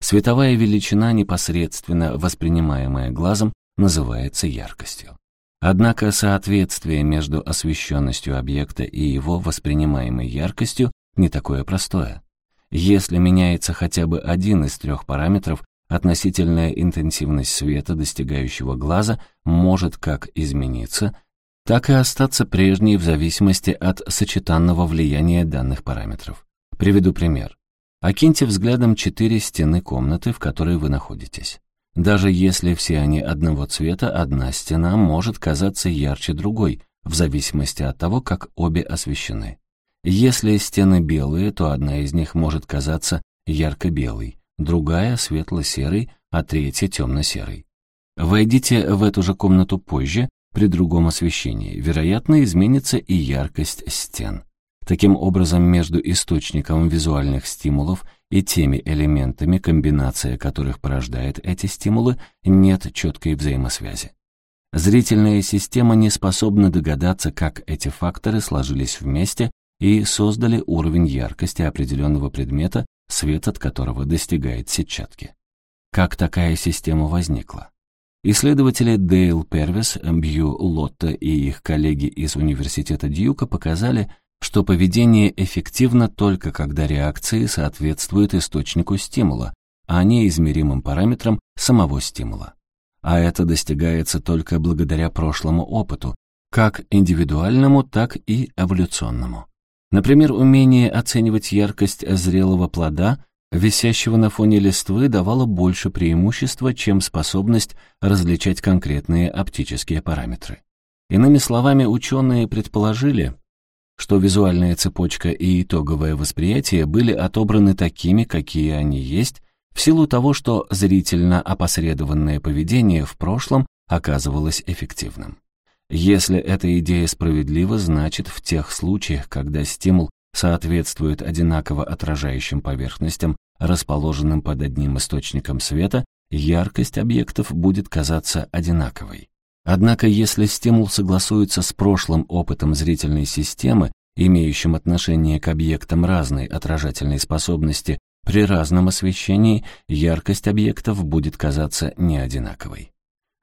Световая величина, непосредственно воспринимаемая глазом, называется яркостью. Однако соответствие между освещенностью объекта и его воспринимаемой яркостью не такое простое. Если меняется хотя бы один из трех параметров, относительная интенсивность света, достигающего глаза, может как измениться, так и остаться прежней в зависимости от сочетанного влияния данных параметров. Приведу пример. Окиньте взглядом четыре стены комнаты, в которой вы находитесь. Даже если все они одного цвета, одна стена может казаться ярче другой, в зависимости от того, как обе освещены. Если стены белые, то одна из них может казаться ярко-белой, другая — светло-серой, а третья — темно-серой. Войдите в эту же комнату позже, при другом освещении, вероятно, изменится и яркость стен. Таким образом, между источником визуальных стимулов и теми элементами, комбинация которых порождает эти стимулы, нет четкой взаимосвязи. Зрительная система не способна догадаться, как эти факторы сложились вместе и создали уровень яркости определенного предмета, свет от которого достигает сетчатки. Как такая система возникла? Исследователи Дейл Первис, Бью Лотта и их коллеги из Университета Дьюка показали, что поведение эффективно только когда реакции соответствуют источнику стимула, а не измеримым параметрам самого стимула. А это достигается только благодаря прошлому опыту, как индивидуальному, так и эволюционному. Например, умение оценивать яркость зрелого плода, висящего на фоне листвы, давало больше преимущества, чем способность различать конкретные оптические параметры. Иными словами, ученые предположили, что визуальная цепочка и итоговое восприятие были отобраны такими, какие они есть, в силу того, что зрительно опосредованное поведение в прошлом оказывалось эффективным. Если эта идея справедлива, значит, в тех случаях, когда стимул соответствует одинаково отражающим поверхностям, расположенным под одним источником света, яркость объектов будет казаться одинаковой. Однако если стимул согласуется с прошлым опытом зрительной системы, имеющим отношение к объектам разной отражательной способности, при разном освещении яркость объектов будет казаться неодинаковой.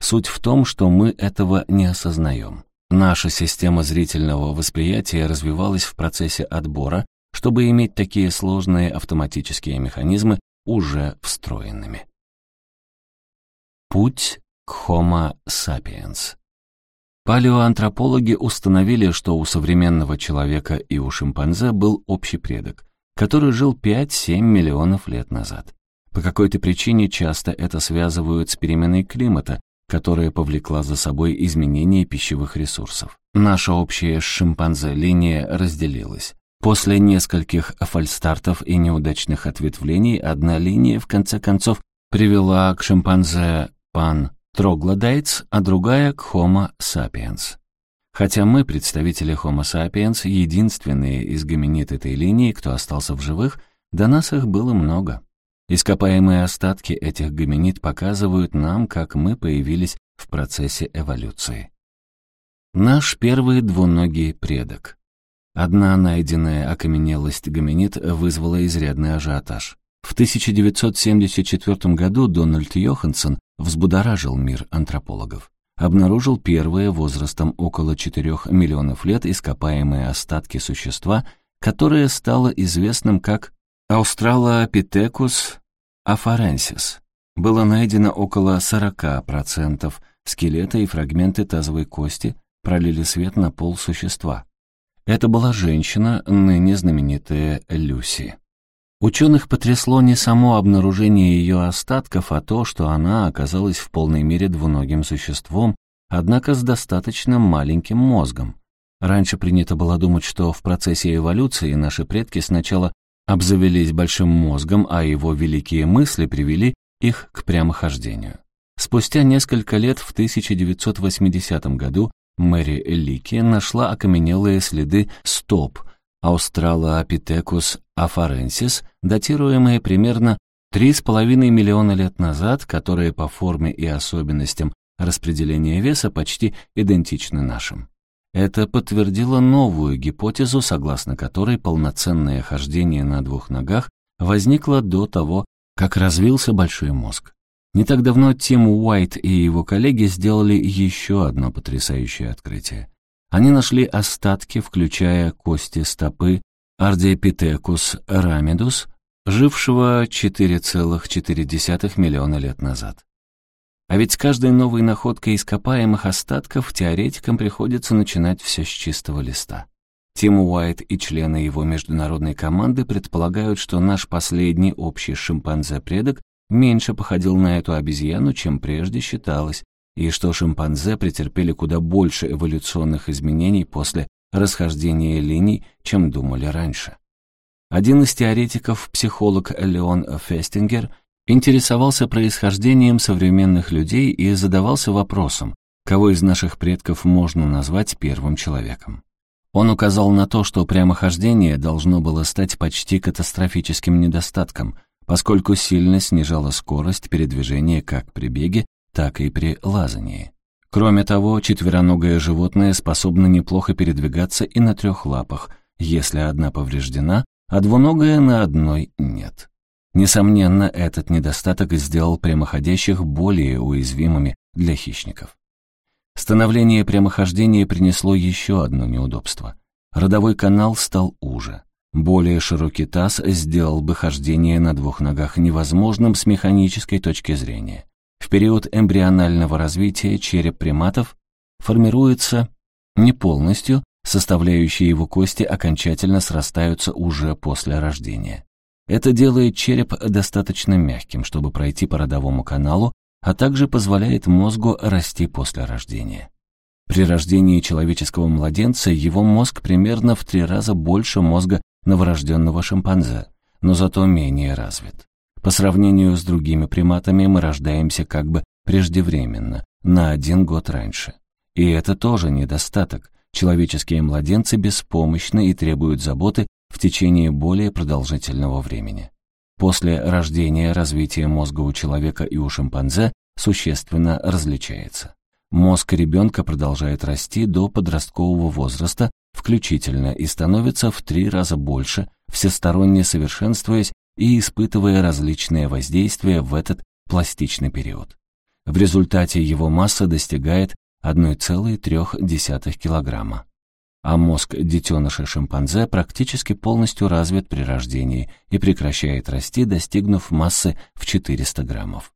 Суть в том, что мы этого не осознаем. Наша система зрительного восприятия развивалась в процессе отбора, чтобы иметь такие сложные автоматические механизмы уже встроенными. Путь к Homo sapiens Палеоантропологи установили, что у современного человека и у шимпанзе был общий предок, который жил 5-7 миллионов лет назад. По какой-то причине часто это связывают с переменой климата, которая повлекла за собой изменение пищевых ресурсов. Наша общая с шимпанзе линия разделилась. После нескольких фальстартов и неудачных ответвлений одна линия в конце концов привела к шимпанзе пан троглодайтс, а другая к Homo sapiens. Хотя мы, представители Homo sapiens, единственные из гоминид этой линии, кто остался в живых, до нас их было много. Ископаемые остатки этих гоминид показывают нам, как мы появились в процессе эволюции. Наш первый двуногий предок. Одна найденная окаменелость гоминид вызвала изрядный ажиотаж. В 1974 году Дональд Йоханссон взбудоражил мир антропологов. Обнаружил первые возрастом около 4 миллионов лет ископаемые остатки существа, которое стало известным как Australopithecus afarensis. Было найдено около 40% скелета и фрагменты тазовой кости пролили свет на пол существа. Это была женщина, ныне знаменитая Люси. Ученых потрясло не само обнаружение ее остатков, а то, что она оказалась в полной мере двуногим существом, однако с достаточно маленьким мозгом. Раньше принято было думать, что в процессе эволюции наши предки сначала обзавелись большим мозгом, а его великие мысли привели их к прямохождению. Спустя несколько лет, в 1980 году, Мэри Лики нашла окаменелые следы стоп Australopithecus afarensis, датируемые примерно 3,5 миллиона лет назад, которые по форме и особенностям распределения веса почти идентичны нашим. Это подтвердило новую гипотезу, согласно которой полноценное хождение на двух ногах возникло до того, как развился большой мозг. Не так давно Тим Уайт и его коллеги сделали еще одно потрясающее открытие. Они нашли остатки, включая кости стопы Ардиопитекус рамидус, жившего 4,4 миллиона лет назад. А ведь с каждой новой находкой ископаемых остатков теоретикам приходится начинать все с чистого листа. Тим Уайт и члены его международной команды предполагают, что наш последний общий шимпанзе-предок меньше походил на эту обезьяну, чем прежде считалось, и что шимпанзе претерпели куда больше эволюционных изменений после расхождения линий, чем думали раньше. Один из теоретиков, психолог Леон Фестингер, интересовался происхождением современных людей и задавался вопросом, кого из наших предков можно назвать первым человеком. Он указал на то, что прямохождение должно было стать почти катастрофическим недостатком, поскольку сильно снижало скорость передвижения как при беге, так и при лазании. Кроме того, четвероногое животное способно неплохо передвигаться и на трех лапах, если одна повреждена, а двуногая на одной нет. Несомненно, этот недостаток сделал прямоходящих более уязвимыми для хищников. Становление прямохождения принесло еще одно неудобство. Родовой канал стал уже. Более широкий таз сделал бы хождение на двух ногах невозможным с механической точки зрения. В период эмбрионального развития череп приматов формируется не полностью, составляющие его кости окончательно срастаются уже после рождения. Это делает череп достаточно мягким, чтобы пройти по родовому каналу, а также позволяет мозгу расти после рождения. При рождении человеческого младенца его мозг примерно в три раза больше мозга новорожденного шимпанзе, но зато менее развит. По сравнению с другими приматами мы рождаемся как бы преждевременно, на один год раньше. И это тоже недостаток. Человеческие младенцы беспомощны и требуют заботы в течение более продолжительного времени. После рождения развитие мозга у человека и у шимпанзе существенно различается. Мозг ребенка продолжает расти до подросткового возраста включительно и становится в три раза больше, всесторонне совершенствуясь и испытывая различные воздействия в этот пластичный период. В результате его масса достигает 1,3 килограмма. А мозг детеныша шимпанзе практически полностью развит при рождении и прекращает расти, достигнув массы в 400 граммов.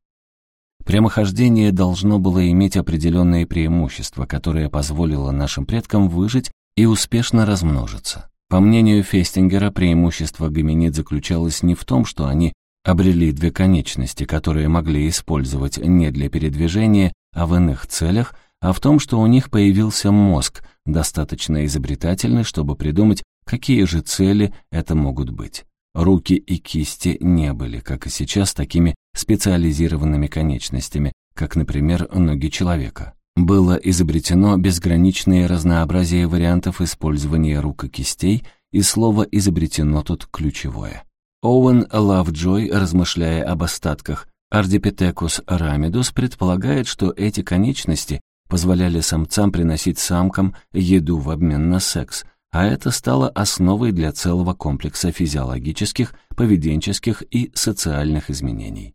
Прямохождение должно было иметь определенные преимущества, которое позволило нашим предкам выжить и успешно размножиться. По мнению Фестингера, преимущество гоминид заключалось не в том, что они обрели две конечности, которые могли использовать не для передвижения, а в иных целях, а в том, что у них появился мозг, достаточно изобретательный, чтобы придумать, какие же цели это могут быть. Руки и кисти не были, как и сейчас, такими специализированными конечностями, как, например, ноги человека. Было изобретено безграничное разнообразие вариантов использования рук и кистей, и слово «изобретено» тут ключевое. Оуэн Лавджой, размышляя об остатках Ardipithecus ramidus, предполагает, что эти конечности позволяли самцам приносить самкам еду в обмен на секс, а это стало основой для целого комплекса физиологических, поведенческих и социальных изменений.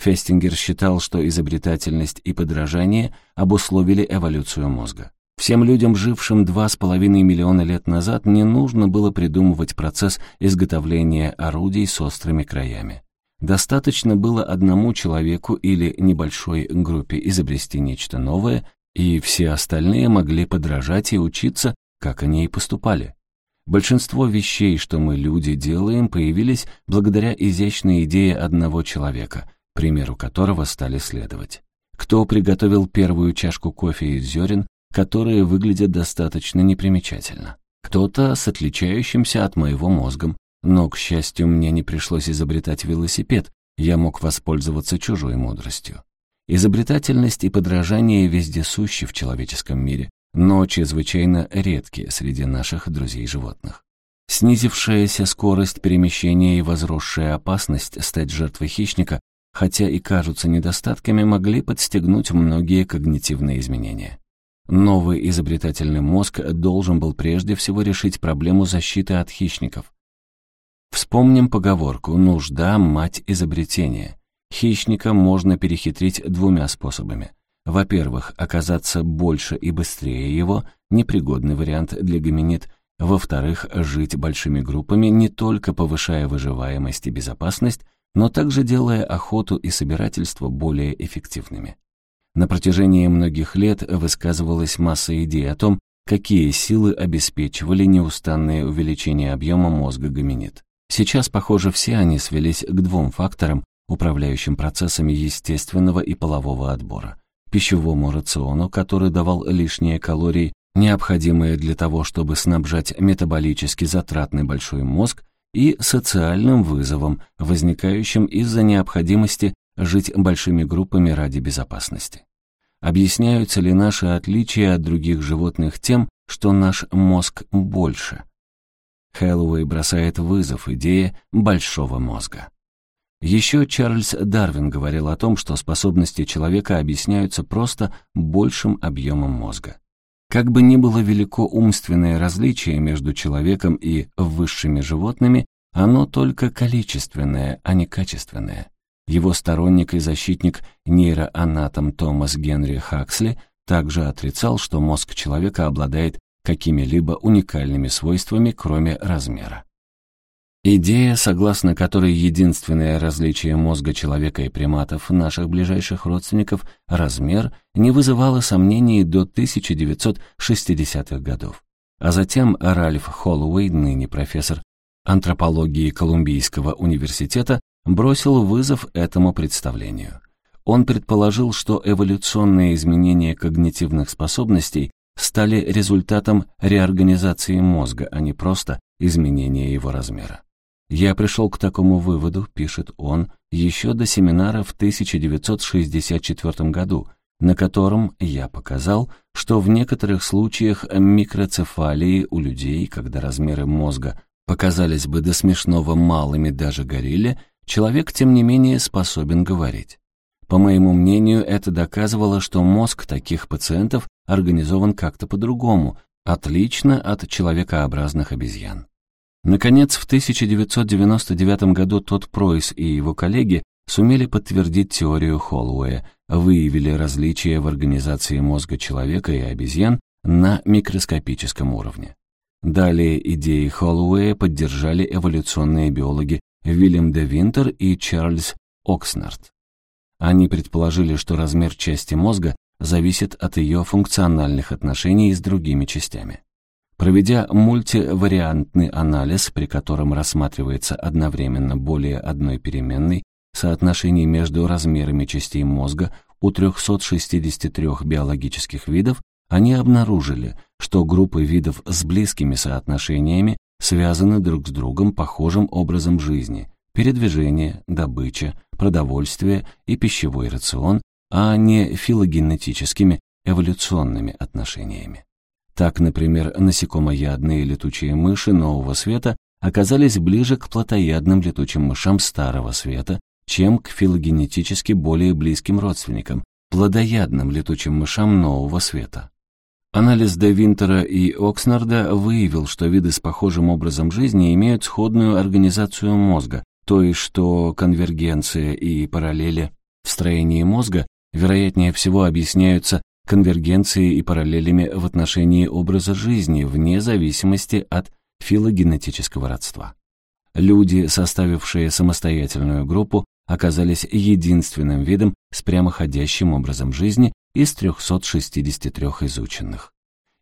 Фестингер считал, что изобретательность и подражание обусловили эволюцию мозга. Всем людям, жившим два с половиной миллиона лет назад, не нужно было придумывать процесс изготовления орудий с острыми краями. Достаточно было одному человеку или небольшой группе изобрести нечто новое, и все остальные могли подражать и учиться, как они и поступали. Большинство вещей, что мы, люди, делаем, появились благодаря изящной идее одного человека, примеру которого стали следовать. Кто приготовил первую чашку кофе из зерен, которые выглядят достаточно непримечательно? Кто-то с отличающимся от моего мозгом, но, к счастью, мне не пришлось изобретать велосипед, я мог воспользоваться чужой мудростью. Изобретательность и подражание вездесущи в человеческом мире, но чрезвычайно редкие среди наших друзей-животных. Снизившаяся скорость перемещения и возросшая опасность стать жертвой хищника, хотя и кажутся недостатками, могли подстегнуть многие когнитивные изменения. Новый изобретательный мозг должен был прежде всего решить проблему защиты от хищников, Вспомним поговорку «нужда – мать изобретения». Хищника можно перехитрить двумя способами. Во-первых, оказаться больше и быстрее его – непригодный вариант для гоминид. Во-вторых, жить большими группами, не только повышая выживаемость и безопасность, но также делая охоту и собирательство более эффективными. На протяжении многих лет высказывалась масса идей о том, какие силы обеспечивали неустанное увеличение объема мозга гоминид. Сейчас, похоже, все они свелись к двум факторам, управляющим процессами естественного и полового отбора. Пищевому рациону, который давал лишние калории, необходимые для того, чтобы снабжать метаболически затратный большой мозг, и социальным вызовом, возникающим из-за необходимости жить большими группами ради безопасности. Объясняются ли наши отличия от других животных тем, что наш мозг больше – Хэллоуэй бросает вызов идее большого мозга. Еще Чарльз Дарвин говорил о том, что способности человека объясняются просто большим объемом мозга. Как бы ни было велико умственное различие между человеком и высшими животными, оно только количественное, а не качественное. Его сторонник и защитник нейроанатом Томас Генри Хаксли также отрицал, что мозг человека обладает какими-либо уникальными свойствами, кроме размера. Идея, согласно которой единственное различие мозга человека и приматов, наших ближайших родственников, размер, не вызывала сомнений до 1960-х годов. А затем Ральф Холлоуэй, ныне профессор антропологии Колумбийского университета, бросил вызов этому представлению. Он предположил, что эволюционные изменения когнитивных способностей стали результатом реорганизации мозга, а не просто изменения его размера. «Я пришел к такому выводу», — пишет он, еще до семинара в 1964 году, на котором я показал, что в некоторых случаях микроцефалии у людей, когда размеры мозга показались бы до смешного малыми даже горилле, человек, тем не менее, способен говорить. По моему мнению, это доказывало, что мозг таких пациентов организован как-то по-другому, отлично от человекообразных обезьян. Наконец, в 1999 году тот Пройс и его коллеги сумели подтвердить теорию Холлоуэя, выявили различия в организации мозга человека и обезьян на микроскопическом уровне. Далее идеи Холлоуэя поддержали эволюционные биологи Вильям де Винтер и Чарльз Окснард. Они предположили, что размер части мозга зависит от ее функциональных отношений с другими частями. Проведя мультивариантный анализ, при котором рассматривается одновременно более одной переменной, соотношение между размерами частей мозга у 363 биологических видов, они обнаружили, что группы видов с близкими соотношениями связаны друг с другом похожим образом жизни – передвижение, добыча, продовольствие и пищевой рацион, а не филогенетическими эволюционными отношениями. Так, например, насекомоядные летучие мыши нового света оказались ближе к плотоядным летучим мышам старого света, чем к филогенетически более близким родственникам, плодоядным летучим мышам нового света. Анализ Де и Окснарда выявил, что виды с похожим образом жизни имеют сходную организацию мозга, то есть что конвергенция и параллели в строении мозга вероятнее всего объясняются конвергенцией и параллелями в отношении образа жизни вне зависимости от филогенетического родства. Люди, составившие самостоятельную группу, оказались единственным видом с прямоходящим образом жизни, из 363 изученных.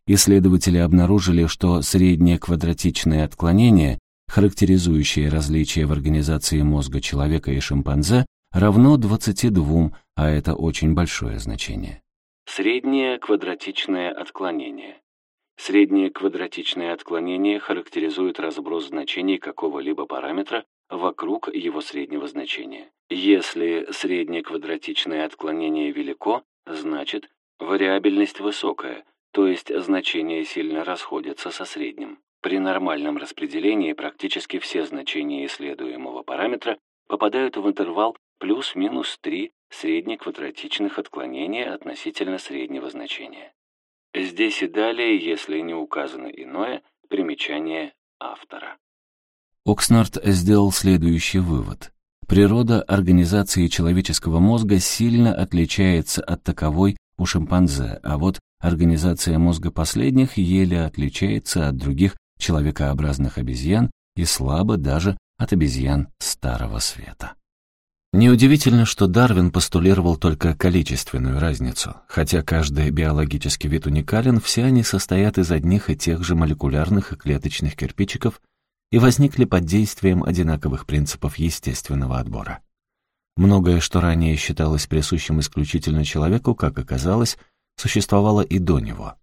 Исследователи обнаружили, что среднее квадратичное отклонение, характеризующее различия в организации мозга человека и шимпанзе, равно 22, а это очень большое значение. Среднее квадратичное отклонение. Среднее квадратичное отклонение характеризует разброс значений какого-либо параметра вокруг его среднего значения. Если среднее квадратичное отклонение велико, Значит, вариабельность высокая, то есть значения сильно расходятся со средним. При нормальном распределении практически все значения исследуемого параметра попадают в интервал плюс-минус 3 среднеквадратичных отклонения относительно среднего значения. Здесь и далее, если не указано иное, примечание автора. Окснард сделал следующий вывод. Природа организации человеческого мозга сильно отличается от таковой у шимпанзе, а вот организация мозга последних еле отличается от других человекообразных обезьян и слабо даже от обезьян Старого Света. Неудивительно, что Дарвин постулировал только количественную разницу. Хотя каждый биологический вид уникален, все они состоят из одних и тех же молекулярных и клеточных кирпичиков – и возникли под действием одинаковых принципов естественного отбора. Многое, что ранее считалось присущим исключительно человеку, как оказалось, существовало и до него.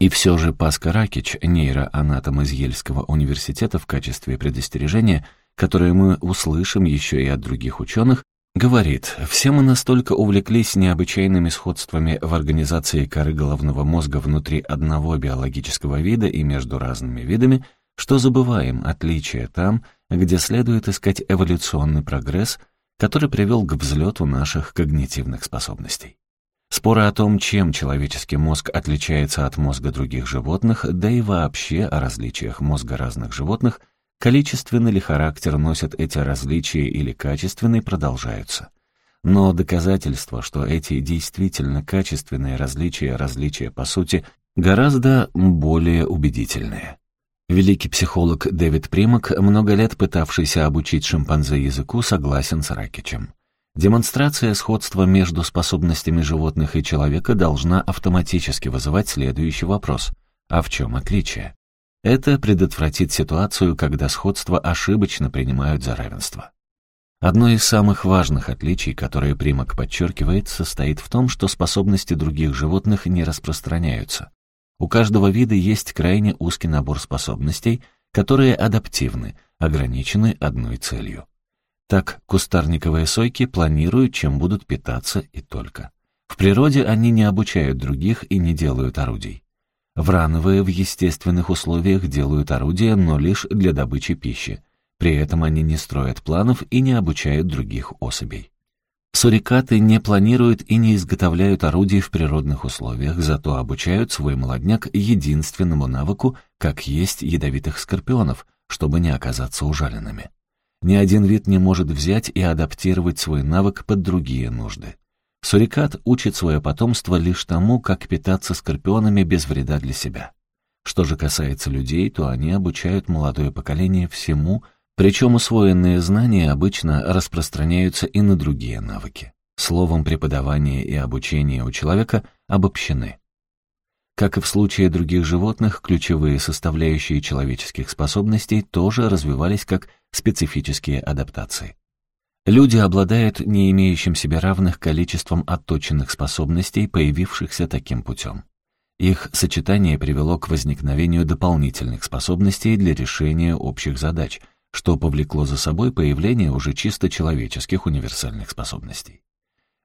И все же Паска Ракич, нейроанатом из Ельского университета в качестве предостережения, которое мы услышим еще и от других ученых, говорит, все мы настолько увлеклись необычайными сходствами в организации коры головного мозга внутри одного биологического вида и между разными видами, что забываем отличия там, где следует искать эволюционный прогресс, который привел к взлету наших когнитивных способностей. Споры о том, чем человеческий мозг отличается от мозга других животных, да и вообще о различиях мозга разных животных, количественный ли характер носят эти различия или качественный, продолжаются. Но доказательства, что эти действительно качественные различия, различия по сути, гораздо более убедительные. Великий психолог Дэвид Примак, много лет пытавшийся обучить шимпанзе языку, согласен с Ракичем. Демонстрация сходства между способностями животных и человека должна автоматически вызывать следующий вопрос. А в чем отличие? Это предотвратит ситуацию, когда сходство ошибочно принимают за равенство. Одно из самых важных отличий, которое Примак подчеркивает, состоит в том, что способности других животных не распространяются. У каждого вида есть крайне узкий набор способностей, которые адаптивны, ограничены одной целью. Так, кустарниковые сойки планируют, чем будут питаться и только. В природе они не обучают других и не делают орудий. Врановые в естественных условиях делают орудия, но лишь для добычи пищи. При этом они не строят планов и не обучают других особей. Сурикаты не планируют и не изготовляют орудий в природных условиях, зато обучают свой молодняк единственному навыку, как есть ядовитых скорпионов, чтобы не оказаться ужаленными. Ни один вид не может взять и адаптировать свой навык под другие нужды. Сурикат учит свое потомство лишь тому, как питаться скорпионами без вреда для себя. Что же касается людей, то они обучают молодое поколение всему, причем усвоенные знания обычно распространяются и на другие навыки. Словом, преподавание и обучение у человека обобщены. Как и в случае других животных, ключевые составляющие человеческих способностей тоже развивались как специфические адаптации. Люди обладают не имеющим себе равных количеством отточенных способностей, появившихся таким путем. Их сочетание привело к возникновению дополнительных способностей для решения общих задач, что повлекло за собой появление уже чисто человеческих универсальных способностей.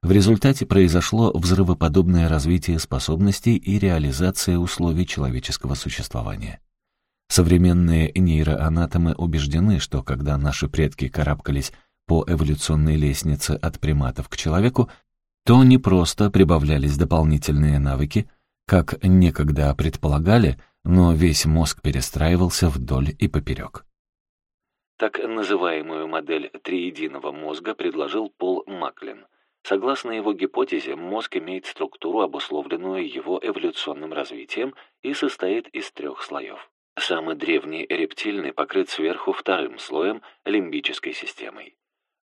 В результате произошло взрывоподобное развитие способностей и реализация условий человеческого существования. Современные нейроанатомы убеждены, что когда наши предки карабкались по эволюционной лестнице от приматов к человеку, то не просто прибавлялись дополнительные навыки, как некогда предполагали, но весь мозг перестраивался вдоль и поперек. Так называемую модель триединого мозга предложил Пол Маклин – Согласно его гипотезе, мозг имеет структуру, обусловленную его эволюционным развитием, и состоит из трех слоев. Самый древний рептильный покрыт сверху вторым слоем лимбической системой.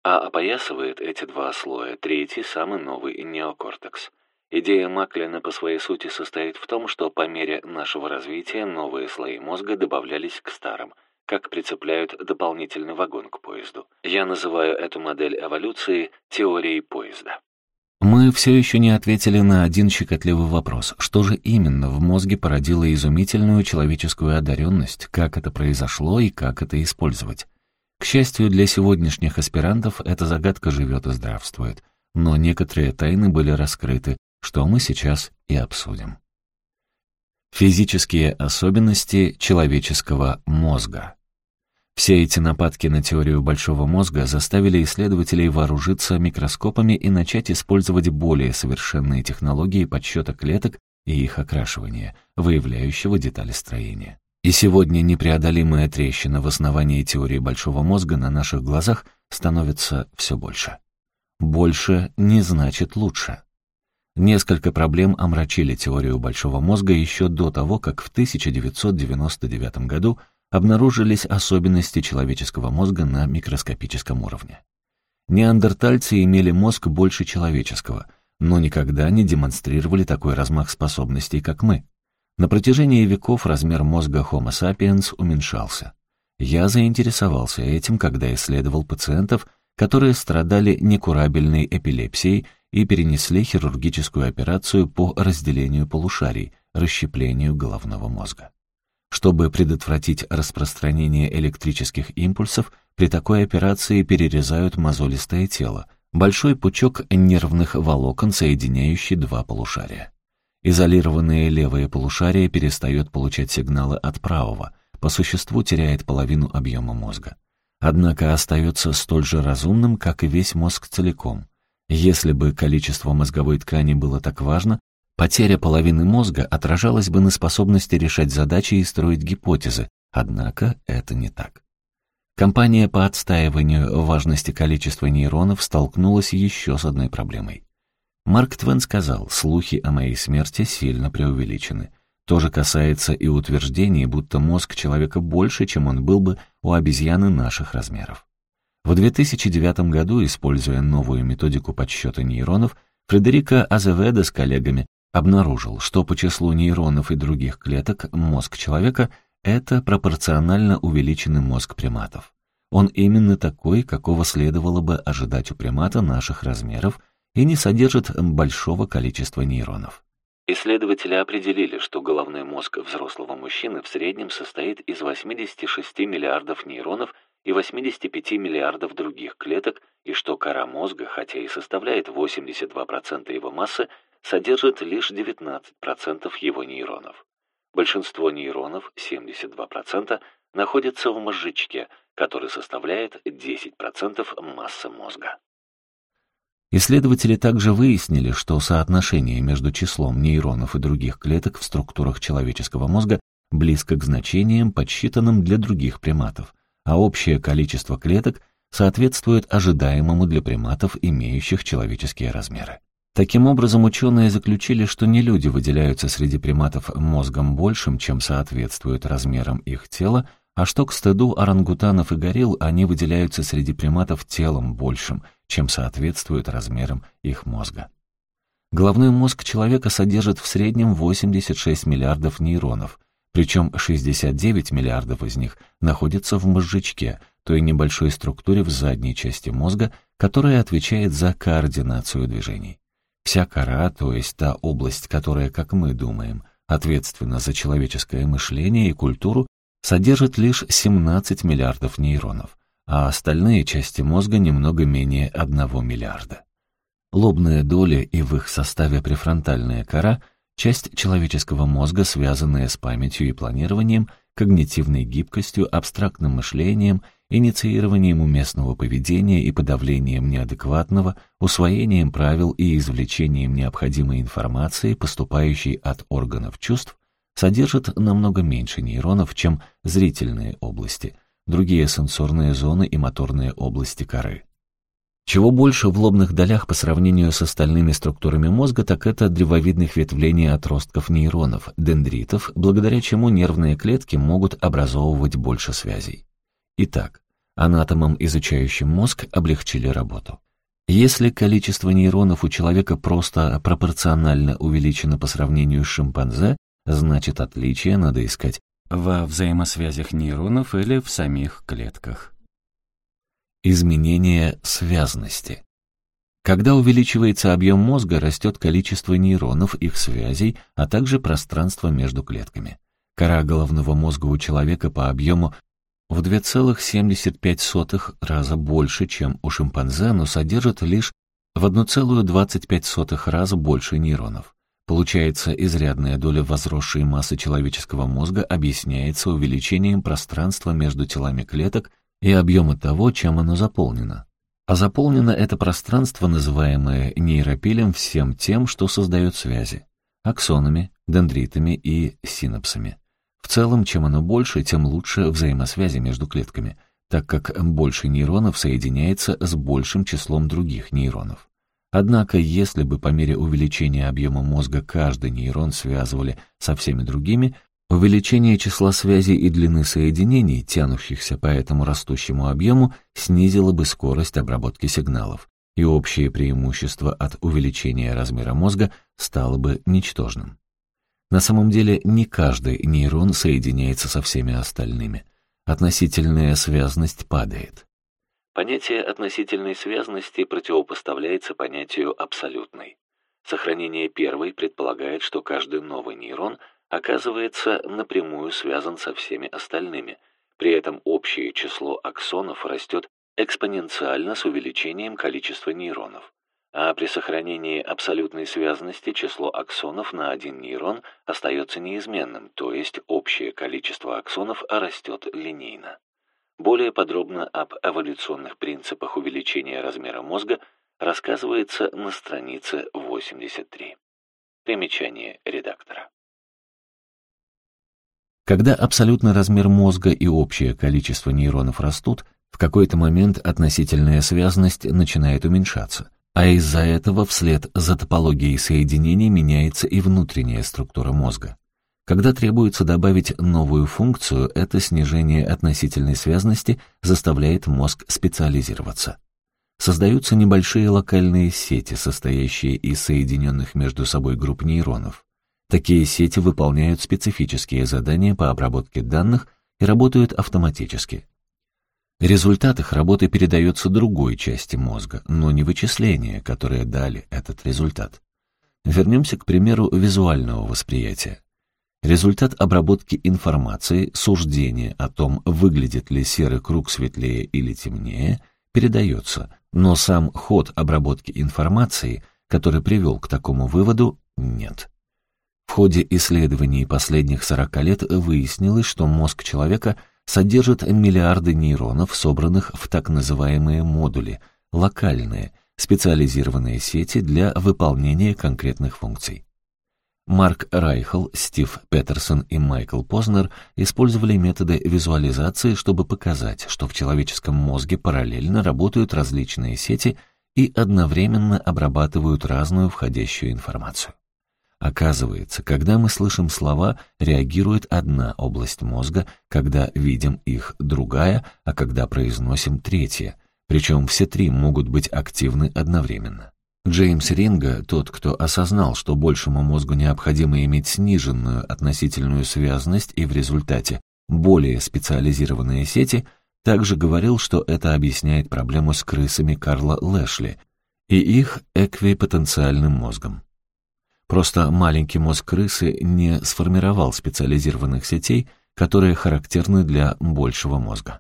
А опоясывает эти два слоя третий, самый новый неокортекс. Идея Маклина по своей сути состоит в том, что по мере нашего развития новые слои мозга добавлялись к старым – как прицепляют дополнительный вагон к поезду. Я называю эту модель эволюции теорией поезда. Мы все еще не ответили на один щекотливый вопрос. Что же именно в мозге породило изумительную человеческую одаренность, как это произошло и как это использовать? К счастью для сегодняшних аспирантов, эта загадка живет и здравствует. Но некоторые тайны были раскрыты, что мы сейчас и обсудим. Физические особенности человеческого мозга. Все эти нападки на теорию большого мозга заставили исследователей вооружиться микроскопами и начать использовать более совершенные технологии подсчета клеток и их окрашивания, выявляющего детали строения. И сегодня непреодолимая трещина в основании теории большого мозга на наших глазах становится все больше. Больше не значит лучше. Несколько проблем омрачили теорию большого мозга еще до того, как в 1999 году обнаружились особенности человеческого мозга на микроскопическом уровне. Неандертальцы имели мозг больше человеческого, но никогда не демонстрировали такой размах способностей, как мы. На протяжении веков размер мозга Homo sapiens уменьшался. Я заинтересовался этим, когда исследовал пациентов, которые страдали некурабельной эпилепсией и перенесли хирургическую операцию по разделению полушарий, расщеплению головного мозга. Чтобы предотвратить распространение электрических импульсов, при такой операции перерезают мозолистое тело, большой пучок нервных волокон, соединяющий два полушария. Изолированное левое полушарие перестает получать сигналы от правого, по существу теряет половину объема мозга. Однако остается столь же разумным, как и весь мозг целиком. Если бы количество мозговой ткани было так важно, Потеря половины мозга отражалась бы на способности решать задачи и строить гипотезы, однако это не так. Компания по отстаиванию важности количества нейронов столкнулась еще с одной проблемой. Марк Твен сказал, слухи о моей смерти сильно преувеличены. То же касается и утверждений, будто мозг человека больше, чем он был бы у обезьяны наших размеров. В 2009 году, используя новую методику подсчета нейронов, Фредерика Азеведа с коллегами обнаружил, что по числу нейронов и других клеток мозг человека — это пропорционально увеличенный мозг приматов. Он именно такой, какого следовало бы ожидать у примата наших размеров и не содержит большого количества нейронов. Исследователи определили, что головной мозг взрослого мужчины в среднем состоит из 86 миллиардов нейронов и 85 миллиардов других клеток, и что кора мозга, хотя и составляет 82% его массы, содержит лишь 19% его нейронов. Большинство нейронов, 72%, находятся в мозжечке, который составляет 10% массы мозга. Исследователи также выяснили, что соотношение между числом нейронов и других клеток в структурах человеческого мозга близко к значениям, подсчитанным для других приматов, а общее количество клеток соответствует ожидаемому для приматов, имеющих человеческие размеры. Таким образом, ученые заключили, что не люди выделяются среди приматов мозгом большим, чем соответствует размерам их тела, а что к стыду орангутанов и горилл, они выделяются среди приматов телом большим, чем соответствует размерам их мозга. Головной мозг человека содержит в среднем 86 миллиардов нейронов, причем 69 миллиардов из них находятся в мозжечке, той небольшой структуре в задней части мозга, которая отвечает за координацию движений. Вся кора, то есть та область, которая, как мы думаем, ответственна за человеческое мышление и культуру, содержит лишь 17 миллиардов нейронов, а остальные части мозга немного менее 1 миллиарда. Лобные доли и в их составе префронтальная кора — часть человеческого мозга, связанная с памятью и планированием, когнитивной гибкостью, абстрактным мышлением, инициированием уместного поведения и подавлением неадекватного, усвоением правил и извлечением необходимой информации, поступающей от органов чувств, содержит намного меньше нейронов, чем зрительные области, другие сенсорные зоны и моторные области коры. Чего больше в лобных долях по сравнению с остальными структурами мозга, так это древовидных ветвлений отростков нейронов, дендритов, благодаря чему нервные клетки могут образовывать больше связей. Итак, анатомам, изучающим мозг, облегчили работу. Если количество нейронов у человека просто пропорционально увеличено по сравнению с шимпанзе, значит отличие надо искать во взаимосвязях нейронов или в самих клетках. Изменение связности. Когда увеличивается объем мозга, растет количество нейронов, их связей, а также пространство между клетками. Кора головного мозга у человека по объему в 2,75 раза больше, чем у шимпанзе, но содержит лишь в 1,25 раза больше нейронов. Получается, изрядная доля возросшей массы человеческого мозга объясняется увеличением пространства между телами клеток и объема того, чем оно заполнено. А заполнено это пространство, называемое нейропилем, всем тем, что создает связи — аксонами, дендритами и синапсами. В целом, чем оно больше, тем лучше взаимосвязи между клетками, так как больше нейронов соединяется с большим числом других нейронов. Однако, если бы по мере увеличения объема мозга каждый нейрон связывали со всеми другими, Увеличение числа связей и длины соединений, тянущихся по этому растущему объему, снизило бы скорость обработки сигналов, и общее преимущество от увеличения размера мозга стало бы ничтожным. На самом деле не каждый нейрон соединяется со всеми остальными. Относительная связность падает. Понятие относительной связности противопоставляется понятию абсолютной. Сохранение первой предполагает, что каждый новый нейрон – оказывается напрямую связан со всеми остальными. При этом общее число аксонов растет экспоненциально с увеличением количества нейронов. А при сохранении абсолютной связанности число аксонов на один нейрон остается неизменным, то есть общее количество аксонов растет линейно. Более подробно об эволюционных принципах увеличения размера мозга рассказывается на странице 83. Примечание редактора. Когда абсолютный размер мозга и общее количество нейронов растут, в какой-то момент относительная связанность начинает уменьшаться, а из-за этого вслед за топологией соединений меняется и внутренняя структура мозга. Когда требуется добавить новую функцию, это снижение относительной связности заставляет мозг специализироваться. Создаются небольшие локальные сети, состоящие из соединенных между собой групп нейронов. Такие сети выполняют специфические задания по обработке данных и работают автоматически. Результат их работы передается другой части мозга, но не вычисления, которые дали этот результат. Вернемся к примеру визуального восприятия. Результат обработки информации, суждение о том, выглядит ли серый круг светлее или темнее, передается, но сам ход обработки информации, который привел к такому выводу, нет. В ходе исследований последних 40 лет выяснилось, что мозг человека содержит миллиарды нейронов, собранных в так называемые модули, локальные, специализированные сети для выполнения конкретных функций. Марк Райхл, Стив Петерсон и Майкл Познер использовали методы визуализации, чтобы показать, что в человеческом мозге параллельно работают различные сети и одновременно обрабатывают разную входящую информацию. Оказывается, когда мы слышим слова, реагирует одна область мозга, когда видим их другая, а когда произносим третья, причем все три могут быть активны одновременно. Джеймс Ринга, тот, кто осознал, что большему мозгу необходимо иметь сниженную относительную связность и в результате более специализированные сети, также говорил, что это объясняет проблему с крысами Карла Лэшли и их эквипотенциальным мозгом. Просто маленький мозг крысы не сформировал специализированных сетей, которые характерны для большего мозга.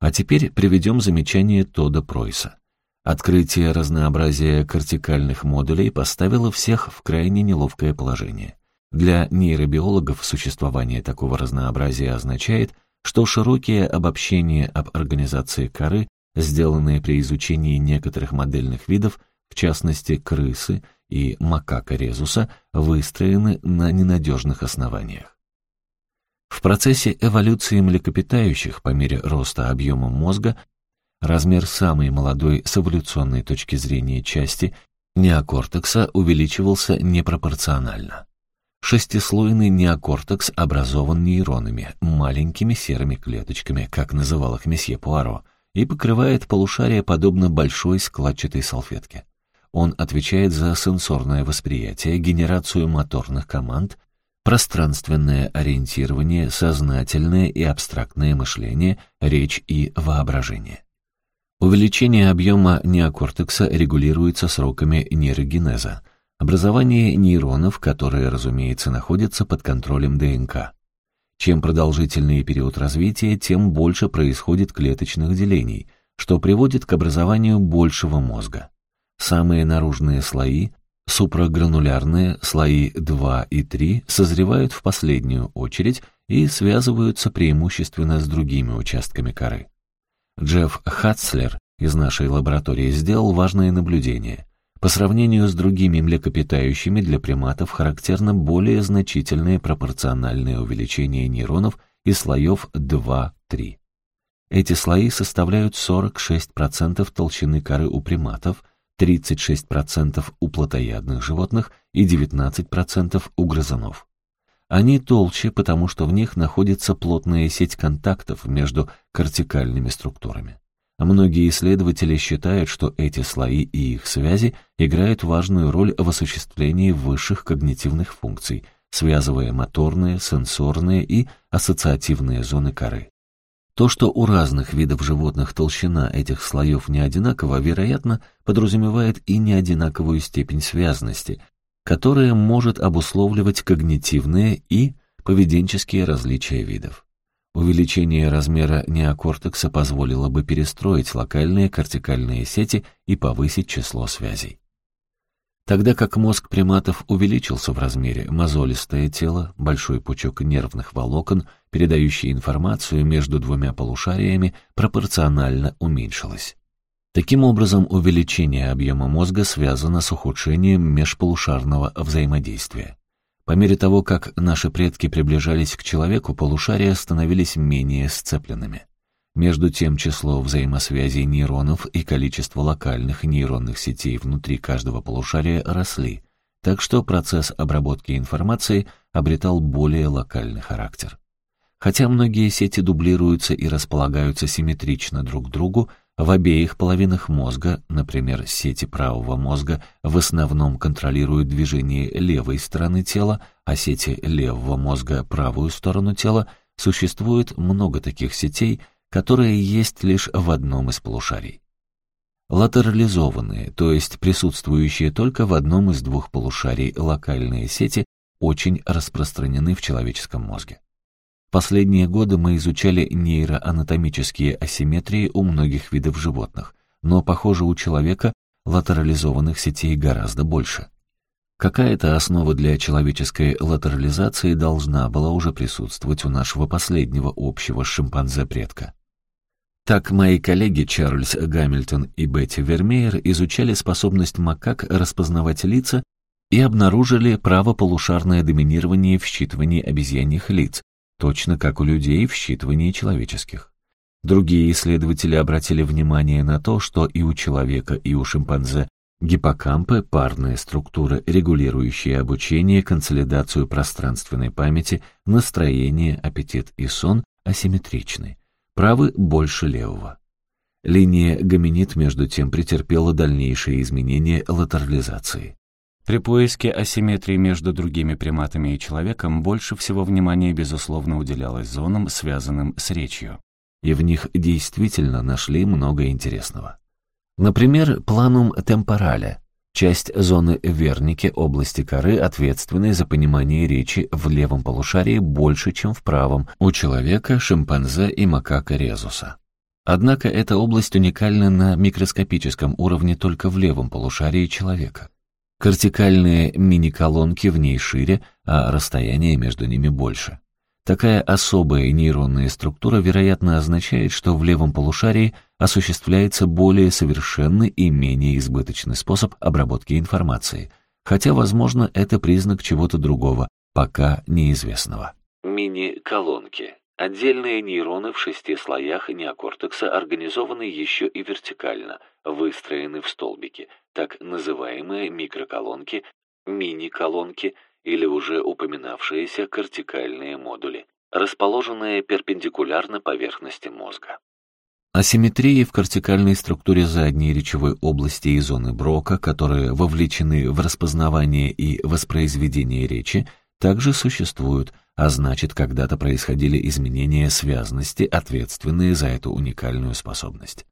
А теперь приведем замечание Тода Пройса. Открытие разнообразия кортикальных модулей поставило всех в крайне неловкое положение. Для нейробиологов существование такого разнообразия означает, что широкие обобщения об организации коры, сделанные при изучении некоторых модельных видов, в частности крысы и макака резуса, выстроены на ненадежных основаниях. В процессе эволюции млекопитающих по мере роста объема мозга размер самой молодой с эволюционной точки зрения части неокортекса увеличивался непропорционально. Шестислойный неокортекс образован нейронами, маленькими серыми клеточками, как называл их месье Пуаро, и покрывает полушарие подобно большой складчатой салфетке. Он отвечает за сенсорное восприятие, генерацию моторных команд, пространственное ориентирование, сознательное и абстрактное мышление, речь и воображение. Увеличение объема неокортекса регулируется сроками нейрогенеза, образование нейронов, которые, разумеется, находятся под контролем ДНК. Чем продолжительнее период развития, тем больше происходит клеточных делений, что приводит к образованию большего мозга. Самые наружные слои, супрагранулярные слои 2 и 3, созревают в последнюю очередь и связываются преимущественно с другими участками коры. Джефф Хатслер из нашей лаборатории сделал важное наблюдение. По сравнению с другими млекопитающими для приматов характерно более значительное пропорциональное увеличение нейронов и слоев 2-3. Эти слои составляют 46% толщины коры у приматов, 36% у плотоядных животных и 19% у грызунов. Они толще, потому что в них находится плотная сеть контактов между кортикальными структурами. Многие исследователи считают, что эти слои и их связи играют важную роль в осуществлении высших когнитивных функций, связывая моторные, сенсорные и ассоциативные зоны коры. То, что у разных видов животных толщина этих слоев не одинакова, вероятно, подразумевает и неодинаковую степень связности, которая может обусловливать когнитивные и поведенческие различия видов. Увеличение размера неокортекса позволило бы перестроить локальные кортикальные сети и повысить число связей. Тогда как мозг приматов увеличился в размере, мозолистое тело, большой пучок нервных волокон, передающий информацию между двумя полушариями, пропорционально уменьшилось. Таким образом, увеличение объема мозга связано с ухудшением межполушарного взаимодействия. По мере того, как наши предки приближались к человеку, полушария становились менее сцепленными. Между тем, число взаимосвязей нейронов и количество локальных нейронных сетей внутри каждого полушария росли, так что процесс обработки информации обретал более локальный характер. Хотя многие сети дублируются и располагаются симметрично друг к другу, в обеих половинах мозга, например, сети правого мозга, в основном контролируют движение левой стороны тела, а сети левого мозга — правую сторону тела, существует много таких сетей, которые есть лишь в одном из полушарий. Латерализованные, то есть присутствующие только в одном из двух полушарий локальные сети, очень распространены в человеческом мозге. Последние годы мы изучали нейроанатомические асимметрии у многих видов животных, но, похоже, у человека латерализованных сетей гораздо больше. Какая-то основа для человеческой латерализации должна была уже присутствовать у нашего последнего общего шимпанзе-предка. Так мои коллеги Чарльз Гамильтон и Бетти Вермеер изучали способность макак распознавать лица и обнаружили правополушарное доминирование в считывании обезьяньих лиц, точно как у людей в считывании человеческих. Другие исследователи обратили внимание на то, что и у человека, и у шимпанзе гиппокампы – парные структуры, регулирующие обучение, консолидацию пространственной памяти, настроение, аппетит и сон, асимметричны. Правы больше левого. Линия гоминид, между тем, претерпела дальнейшие изменения латерализации. При поиске асимметрии между другими приматами и человеком больше всего внимания, безусловно, уделялось зонам, связанным с речью. И в них действительно нашли много интересного. Например, планум темпораля, часть зоны Верники, области коры, ответственной за понимание речи в левом полушарии больше, чем в правом, у человека, шимпанзе и макака резуса. Однако эта область уникальна на микроскопическом уровне только в левом полушарии человека. Кортикальные мини-колонки в ней шире, а расстояние между ними больше. Такая особая нейронная структура, вероятно, означает, что в левом полушарии осуществляется более совершенный и менее избыточный способ обработки информации, хотя, возможно, это признак чего-то другого, пока неизвестного. Мини-колонки Отдельные нейроны в шести слоях неокортекса организованы еще и вертикально, выстроены в столбики, так называемые микроколонки, мини-колонки или уже упоминавшиеся кортикальные модули, расположенные перпендикулярно поверхности мозга. Асимметрии в кортикальной структуре задней речевой области и зоны Брока, которые вовлечены в распознавание и воспроизведение речи, также существуют, а значит, когда-то происходили изменения связности, ответственные за эту уникальную способность.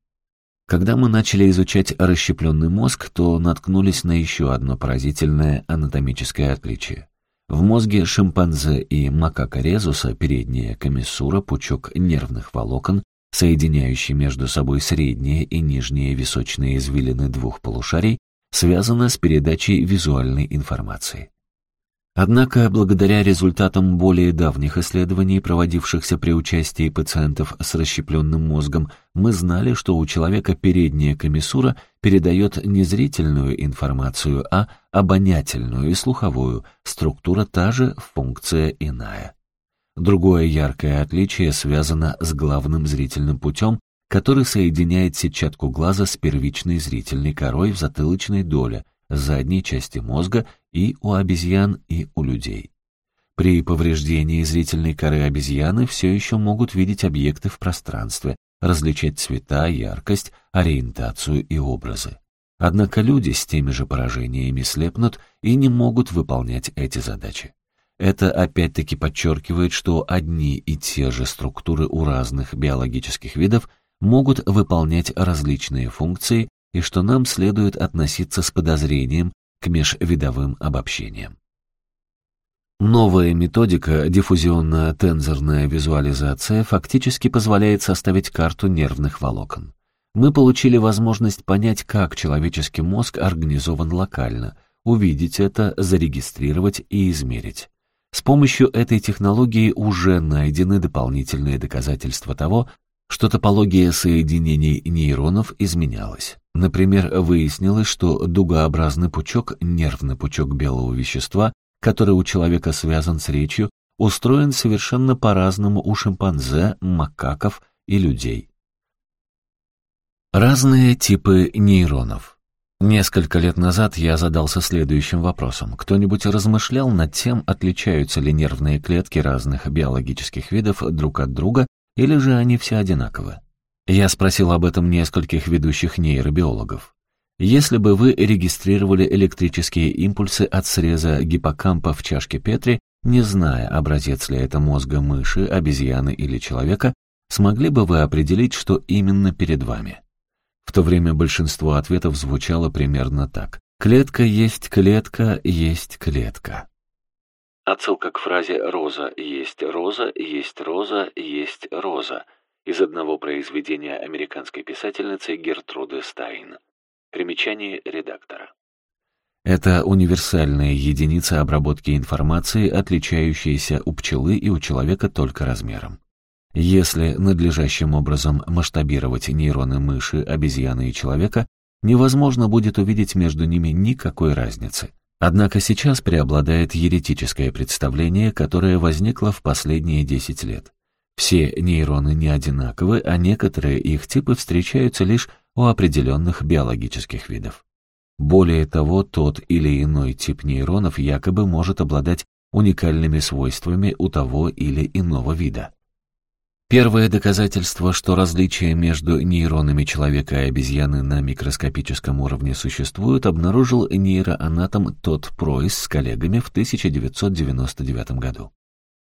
Когда мы начали изучать расщепленный мозг, то наткнулись на еще одно поразительное анатомическое отличие. В мозге шимпанзе и макака резуса передняя комиссура, пучок нервных волокон, соединяющий между собой средние и нижние височные извилины двух полушарий, связана с передачей визуальной информации. Однако, благодаря результатам более давних исследований, проводившихся при участии пациентов с расщепленным мозгом, мы знали, что у человека передняя комиссура передает не зрительную информацию, а обонятельную и слуховую, структура та же, функция иная. Другое яркое отличие связано с главным зрительным путем, который соединяет сетчатку глаза с первичной зрительной корой в затылочной доле, задней части мозга и у обезьян, и у людей. При повреждении зрительной коры обезьяны все еще могут видеть объекты в пространстве, различать цвета, яркость, ориентацию и образы. Однако люди с теми же поражениями слепнут и не могут выполнять эти задачи. Это опять-таки подчеркивает, что одни и те же структуры у разных биологических видов могут выполнять различные функции и что нам следует относиться с подозрением к межвидовым обобщениям. Новая методика диффузионно-тензорная визуализация фактически позволяет составить карту нервных волокон. Мы получили возможность понять, как человеческий мозг организован локально, увидеть это, зарегистрировать и измерить. С помощью этой технологии уже найдены дополнительные доказательства того, что топология соединений нейронов изменялась. Например, выяснилось, что дугообразный пучок, нервный пучок белого вещества, который у человека связан с речью, устроен совершенно по-разному у шимпанзе, макаков и людей. Разные типы нейронов. Несколько лет назад я задался следующим вопросом. Кто-нибудь размышлял над тем, отличаются ли нервные клетки разных биологических видов друг от друга или же они все одинаковы? Я спросил об этом нескольких ведущих нейробиологов. Если бы вы регистрировали электрические импульсы от среза гиппокампа в чашке Петри, не зная, образец ли это мозга мыши, обезьяны или человека, смогли бы вы определить, что именно перед вами? В то время большинство ответов звучало примерно так. «Клетка есть клетка, есть клетка». Отсылка к фразе «роза есть роза, есть роза, есть роза» из одного произведения американской писательницы Гертруды Стайн. Примечание редактора. Это универсальная единица обработки информации, отличающаяся у пчелы и у человека только размером. Если надлежащим образом масштабировать нейроны мыши, обезьяны и человека, невозможно будет увидеть между ними никакой разницы. Однако сейчас преобладает еретическое представление, которое возникло в последние 10 лет. Все нейроны не одинаковы, а некоторые их типы встречаются лишь у определенных биологических видов. Более того, тот или иной тип нейронов якобы может обладать уникальными свойствами у того или иного вида. Первое доказательство, что различия между нейронами человека и обезьяны на микроскопическом уровне существуют, обнаружил нейроанатом Тодд Пройс с коллегами в 1999 году.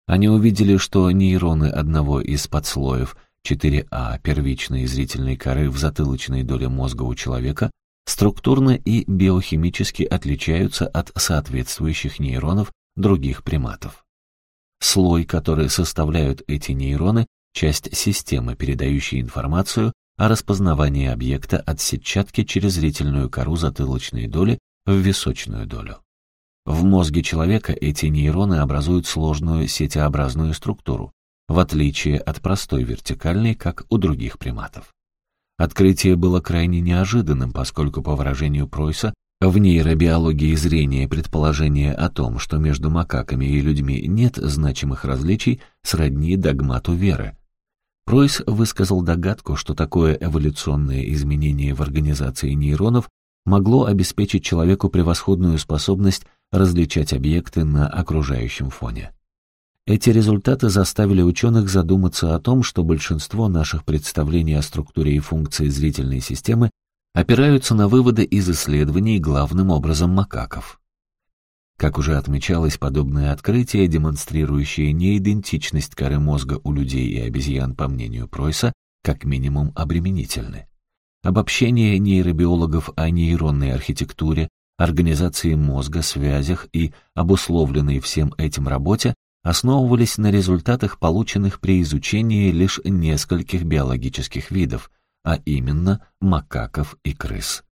Они увидели, что нейроны одного из подслоев 4А первичной зрительной коры в затылочной доле мозга у человека структурно и биохимически отличаются от соответствующих нейронов других приматов. Слой, который составляют эти нейроны, часть системы, передающей информацию о распознавании объекта от сетчатки через зрительную кору затылочной доли в височную долю. В мозге человека эти нейроны образуют сложную сетеобразную структуру, в отличие от простой вертикальной, как у других приматов. Открытие было крайне неожиданным, поскольку, по выражению Пройса, в нейробиологии зрения предположение о том, что между макаками и людьми нет значимых различий, сродни догмату веры. Пройс высказал догадку, что такое эволюционное изменение в организации нейронов могло обеспечить человеку превосходную способность различать объекты на окружающем фоне. Эти результаты заставили ученых задуматься о том, что большинство наших представлений о структуре и функции зрительной системы опираются на выводы из исследований главным образом макаков. Как уже отмечалось, подобные открытия, демонстрирующие неидентичность коры мозга у людей и обезьян, по мнению Пройса, как минимум обременительны. Обобщение нейробиологов о нейронной архитектуре, организации мозга, связях и обусловленной всем этим работе основывались на результатах, полученных при изучении лишь нескольких биологических видов, а именно макаков и крыс.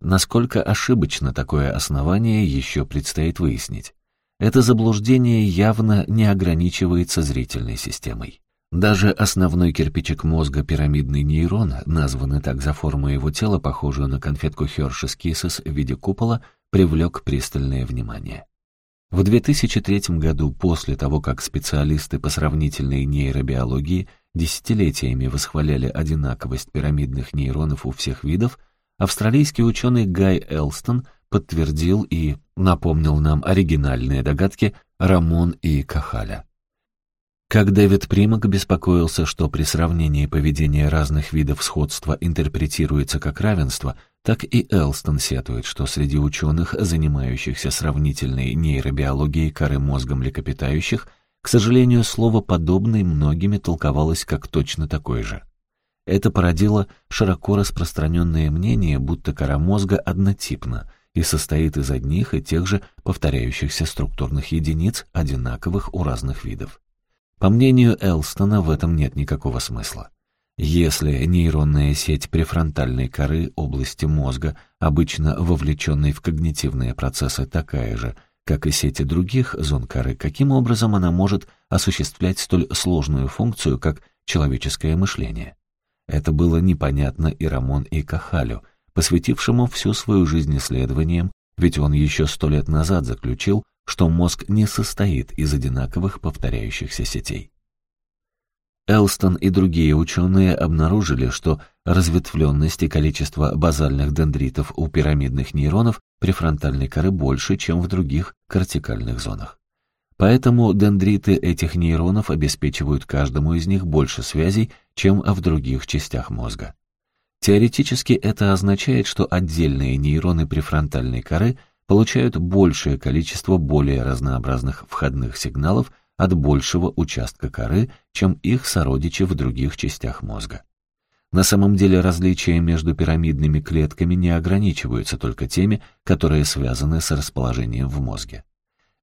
Насколько ошибочно такое основание еще предстоит выяснить. Это заблуждение явно не ограничивается зрительной системой. Даже основной кирпичик мозга пирамидный нейрон, названный так за форму его тела, похожую на конфетку Хершес Киссес в виде купола, привлек пристальное внимание. В 2003 году, после того, как специалисты по сравнительной нейробиологии десятилетиями восхваляли одинаковость пирамидных нейронов у всех видов, австралийский ученый Гай Элстон подтвердил и напомнил нам оригинальные догадки Рамон и Кахаля. Как Дэвид Примак беспокоился, что при сравнении поведения разных видов сходства интерпретируется как равенство, так и Элстон сетует, что среди ученых, занимающихся сравнительной нейробиологией коры мозга млекопитающих, к сожалению, слово «подобный» многими толковалось как точно такое же. Это породило широко распространенное мнение, будто кора мозга однотипна и состоит из одних и тех же повторяющихся структурных единиц, одинаковых у разных видов. По мнению Элстона, в этом нет никакого смысла. Если нейронная сеть префронтальной коры области мозга, обычно вовлеченной в когнитивные процессы, такая же, как и сети других зон коры, каким образом она может осуществлять столь сложную функцию, как человеческое мышление? Это было непонятно и Рамон и Кахалю, посвятившему всю свою жизнь исследованиям, ведь он еще сто лет назад заключил, что мозг не состоит из одинаковых повторяющихся сетей. Элстон и другие ученые обнаружили, что разветвленность и количество базальных дендритов у пирамидных нейронов префронтальной коры больше, чем в других кортикальных зонах. Поэтому дендриты этих нейронов обеспечивают каждому из них больше связей, чем в других частях мозга. Теоретически это означает, что отдельные нейроны префронтальной коры – получают большее количество более разнообразных входных сигналов от большего участка коры, чем их сородичи в других частях мозга. На самом деле различия между пирамидными клетками не ограничиваются только теми, которые связаны с расположением в мозге.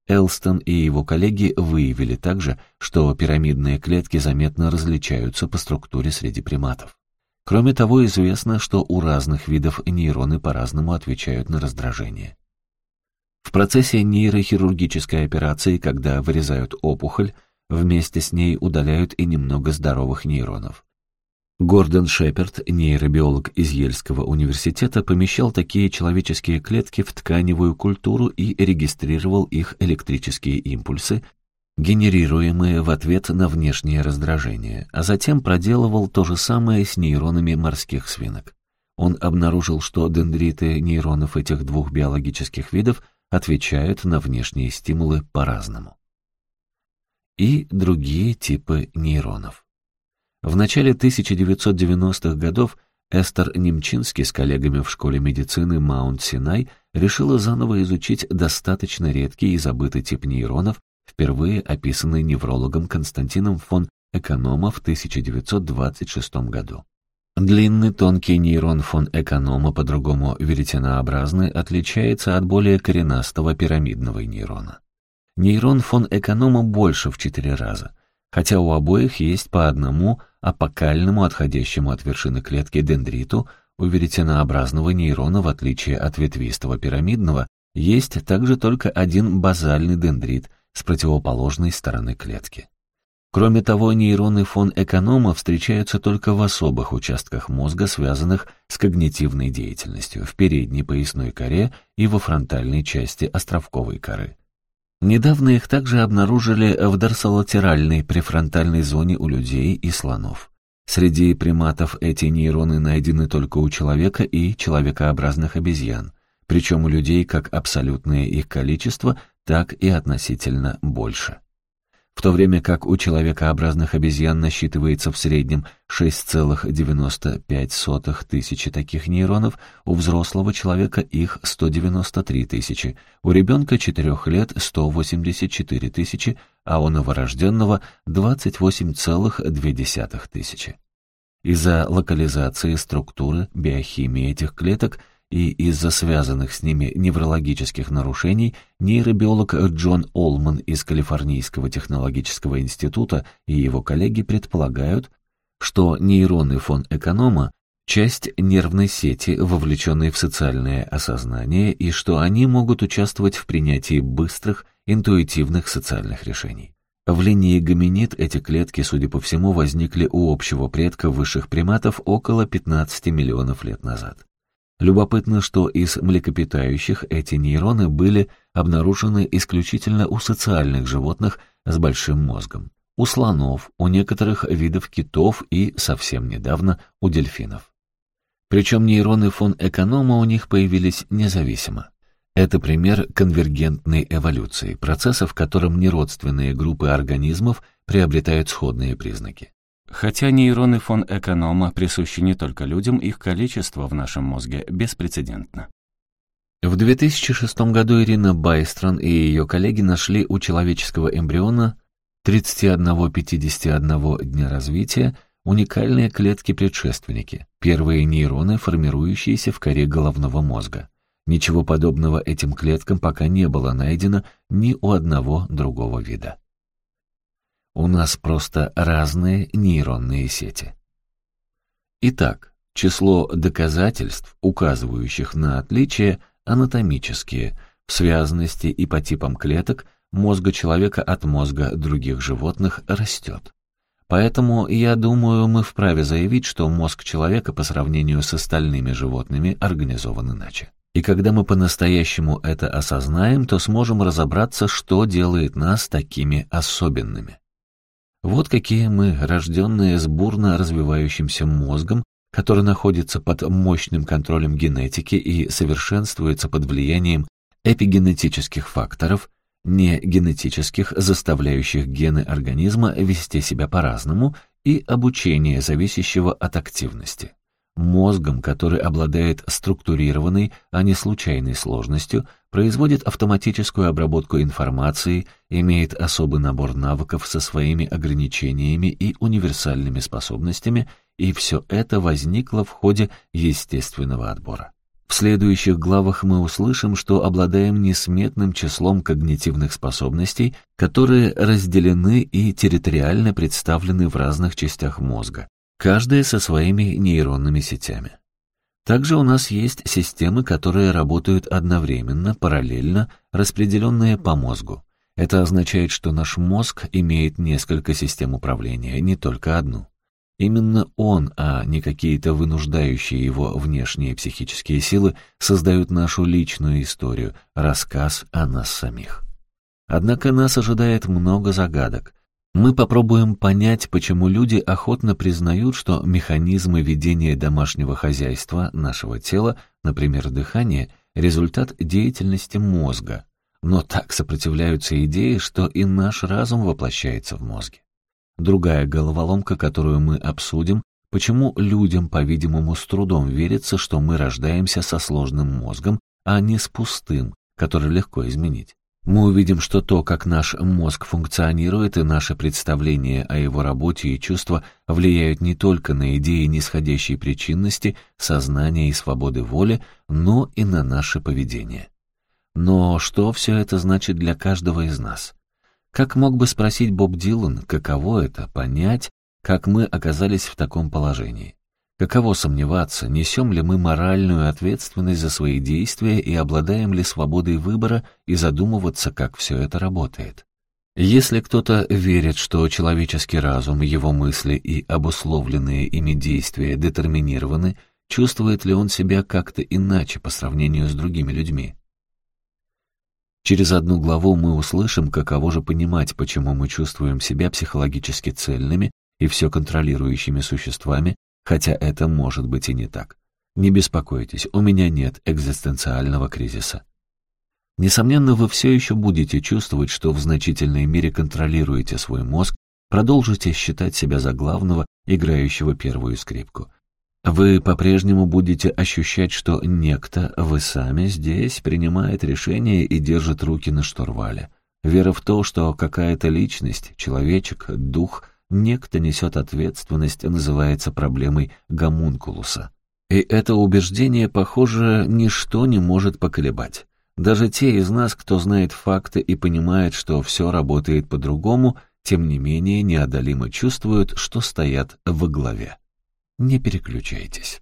Элстон и его коллеги выявили также, что пирамидные клетки заметно различаются по структуре среди приматов. Кроме того, известно, что у разных видов нейроны по-разному отвечают на раздражение. В процессе нейрохирургической операции, когда вырезают опухоль, вместе с ней удаляют и немного здоровых нейронов. Гордон Шеперд, нейробиолог из Ельского университета, помещал такие человеческие клетки в тканевую культуру и регистрировал их электрические импульсы, генерируемые в ответ на внешнее раздражение, а затем проделывал то же самое с нейронами морских свинок. Он обнаружил, что дендриты нейронов этих двух биологических видов отвечают на внешние стимулы по-разному. И другие типы нейронов. В начале 1990-х годов Эстер Немчинский с коллегами в школе медицины Маунт-Синай решила заново изучить достаточно редкий и забытый тип нейронов, впервые описанный неврологом Константином фон Эконома в 1926 году. Длинный тонкий нейрон фон Эконома, по-другому веретенообразный, отличается от более коренастого пирамидного нейрона. Нейрон фон Эконома больше в четыре раза, хотя у обоих есть по одному апокальному, отходящему от вершины клетки дендриту, у веретенообразного нейрона, в отличие от ветвистого пирамидного, есть также только один базальный дендрит с противоположной стороны клетки. Кроме того, нейроны фон Эконома встречаются только в особых участках мозга, связанных с когнитивной деятельностью, в передней поясной коре и во фронтальной части островковой коры. Недавно их также обнаружили в дорсолатеральной префронтальной зоне у людей и слонов. Среди приматов эти нейроны найдены только у человека и человекообразных обезьян, причем у людей как абсолютное их количество, так и относительно больше в то время как у человекообразных обезьян насчитывается в среднем 6,95 тысячи таких нейронов, у взрослого человека их 193 тысячи, у ребенка 4 лет 184 тысячи, а у новорожденного 28,2 тысячи. Из-за локализации структуры, биохимии этих клеток – и из-за связанных с ними неврологических нарушений нейробиолог Джон Олман из Калифорнийского технологического института и его коллеги предполагают, что нейроны фон Эконома — часть нервной сети, вовлеченной в социальное осознание, и что они могут участвовать в принятии быстрых, интуитивных социальных решений. В линии гоминид эти клетки, судя по всему, возникли у общего предка высших приматов около 15 миллионов лет назад. Любопытно, что из млекопитающих эти нейроны были обнаружены исключительно у социальных животных с большим мозгом. У слонов, у некоторых видов китов и, совсем недавно, у дельфинов. Причем нейроны фон Эконома у них появились независимо. Это пример конвергентной эволюции, процесса, в котором неродственные группы организмов приобретают сходные признаки. Хотя нейроны фон Эконома присущи не только людям, их количество в нашем мозге беспрецедентно. В 2006 году Ирина Байстрон и ее коллеги нашли у человеческого эмбриона 31-51 дня развития уникальные клетки-предшественники, первые нейроны, формирующиеся в коре головного мозга. Ничего подобного этим клеткам пока не было найдено ни у одного другого вида. У нас просто разные нейронные сети. Итак, число доказательств, указывающих на отличия, анатомические, в связанности и по типам клеток мозга человека от мозга других животных растет. Поэтому, я думаю, мы вправе заявить, что мозг человека по сравнению с остальными животными организован иначе. И когда мы по-настоящему это осознаем, то сможем разобраться, что делает нас такими особенными. Вот какие мы, рожденные с бурно развивающимся мозгом, который находится под мощным контролем генетики и совершенствуется под влиянием эпигенетических факторов, не генетических, заставляющих гены организма вести себя по-разному, и обучения, зависящего от активности. Мозгом, который обладает структурированной, а не случайной сложностью, производит автоматическую обработку информации, имеет особый набор навыков со своими ограничениями и универсальными способностями, и все это возникло в ходе естественного отбора. В следующих главах мы услышим, что обладаем несметным числом когнитивных способностей, которые разделены и территориально представлены в разных частях мозга, каждая со своими нейронными сетями. Также у нас есть системы, которые работают одновременно, параллельно, распределенные по мозгу. Это означает, что наш мозг имеет несколько систем управления, не только одну. Именно он, а не какие-то вынуждающие его внешние психические силы, создают нашу личную историю, рассказ о нас самих. Однако нас ожидает много загадок. Мы попробуем понять, почему люди охотно признают, что механизмы ведения домашнего хозяйства нашего тела, например, дыхание, результат деятельности мозга, но так сопротивляются идее, что и наш разум воплощается в мозге. Другая головоломка, которую мы обсудим, почему людям, по-видимому, с трудом верится, что мы рождаемся со сложным мозгом, а не с пустым, который легко изменить. Мы увидим, что то, как наш мозг функционирует, и наше представление о его работе и чувства влияют не только на идеи нисходящей причинности, сознания и свободы воли, но и на наше поведение. Но что все это значит для каждого из нас? Как мог бы спросить Боб Дилан, каково это — понять, как мы оказались в таком положении? Каково сомневаться, несем ли мы моральную ответственность за свои действия и обладаем ли свободой выбора и задумываться, как все это работает? Если кто-то верит, что человеческий разум, его мысли и обусловленные ими действия детерминированы, чувствует ли он себя как-то иначе по сравнению с другими людьми? Через одну главу мы услышим, каково же понимать, почему мы чувствуем себя психологически цельными и все контролирующими существами, хотя это может быть и не так. Не беспокойтесь, у меня нет экзистенциального кризиса. Несомненно, вы все еще будете чувствовать, что в значительной мере контролируете свой мозг, продолжите считать себя за главного, играющего первую скрипку. Вы по-прежнему будете ощущать, что некто, вы сами здесь, принимает решения и держит руки на штурвале. Вера в то, что какая-то личность, человечек, дух — некто несет ответственность, называется проблемой гомункулуса. И это убеждение, похоже, ничто не может поколебать. Даже те из нас, кто знает факты и понимает, что все работает по-другому, тем не менее неодолимо чувствуют, что стоят во главе. Не переключайтесь.